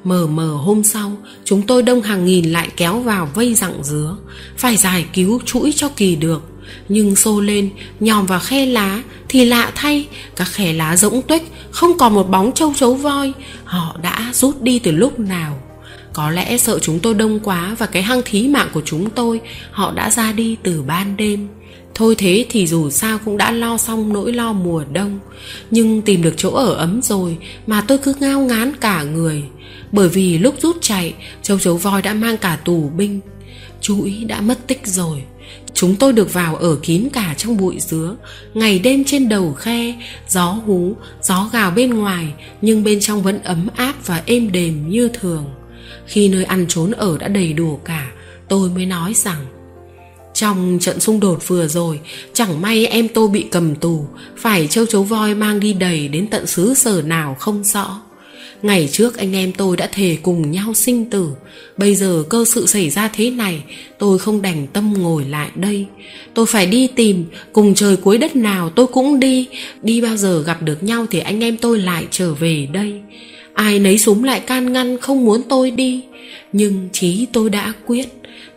mờ mờ hôm sau, chúng tôi đông hàng nghìn lại kéo vào vây rặng dứa. Phải giải cứu chuỗi cho kỳ được. Nhưng xô lên, nhòm vào khe lá thì lạ thay. Các khe lá rỗng tuếch, không còn một bóng châu chấu voi. Họ đã rút đi từ lúc nào. Có lẽ sợ chúng tôi đông quá và cái hăng thí mạng của chúng tôi, họ đã ra đi từ ban đêm. Thôi thế thì dù sao cũng đã lo xong nỗi lo mùa đông. Nhưng tìm được chỗ ở ấm rồi mà tôi cứ ngao ngán cả người bởi vì lúc rút chạy, châu chấu voi đã mang cả tù binh. Chú ý đã mất tích rồi. Chúng tôi được vào ở kín cả trong bụi dứa. Ngày đêm trên đầu khe, gió hú, gió gào bên ngoài, nhưng bên trong vẫn ấm áp và êm đềm như thường. Khi nơi ăn trốn ở đã đầy đủ cả, tôi mới nói rằng, trong trận xung đột vừa rồi, chẳng may em tôi bị cầm tù, phải châu chấu voi mang đi đầy đến tận xứ sở nào không rõ ngày trước anh em tôi đã thề cùng nhau sinh tử. Bây giờ cơ sự xảy ra thế này, tôi không đành tâm ngồi lại đây. Tôi phải đi tìm, cùng trời cuối đất nào tôi cũng đi. Đi bao giờ gặp được nhau thì anh em tôi lại trở về đây. Ai nấy súng lại can ngăn không muốn tôi đi. Nhưng chí tôi đã quyết,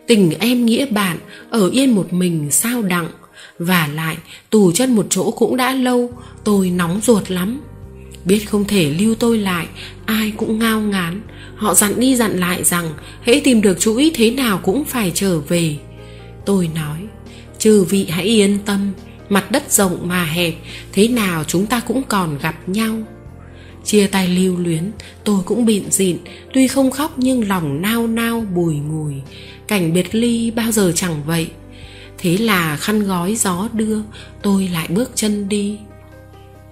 tình em nghĩa bạn, ở yên một mình sao đặng. Và lại, tù chân một chỗ cũng đã lâu, tôi nóng ruột lắm biết không thể lưu tôi lại, ai cũng ngao ngán. Họ dặn đi dặn lại rằng hễ tìm được chuỗi thế nào cũng phải trở về. Tôi nói, chư vị hãy yên tâm, mặt đất rộng mà hẹp, thế nào chúng ta cũng còn gặp nhau. Chia tay lưu luyến, tôi cũng bịn dịn, tuy không khóc nhưng lòng nao nao bùi ngùi. Cảnh biệt ly bao giờ chẳng vậy? Thế là khăn gói gió đưa, tôi lại bước chân đi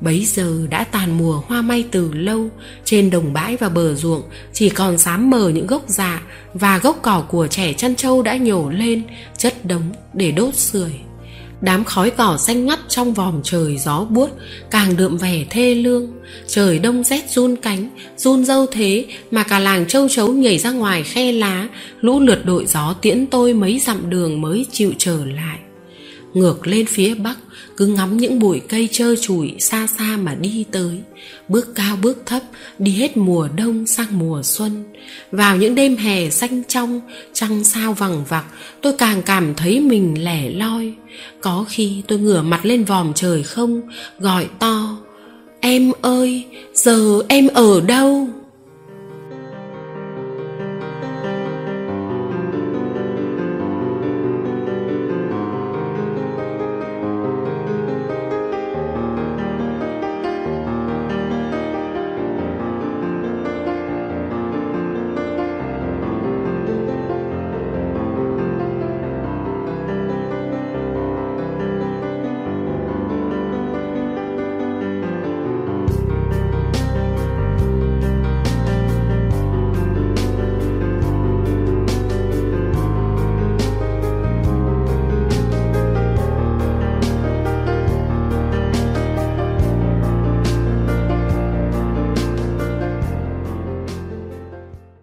bấy giờ đã tàn mùa hoa may từ lâu, trên đồng bãi và bờ ruộng, chỉ còn xám mờ những gốc dạ và gốc cỏ của trẻ chăn trâu đã nhổ lên, chất đống để đốt sưởi. Đám khói cỏ xanh ngắt trong vòm trời gió buốt, càng đượm vẻ thê lương. Trời đông rét run cánh, run dâu thế mà cả làng châu chấu nhảy ra ngoài khe lá, lũ lượt đội gió tiễn tôi mấy dặm đường mới chịu trở lại ngược lên phía bắc, cứ ngắm những bụi cây trơ trụi xa xa mà đi tới. Bước cao bước thấp, đi hết mùa đông sang mùa xuân. Vào những đêm hè xanh trong, trăng sao vằng vặc, tôi càng cảm thấy mình lẻ loi. Có khi tôi ngửa mặt lên vòm trời không, gọi to, em ơi, giờ em ở đâu?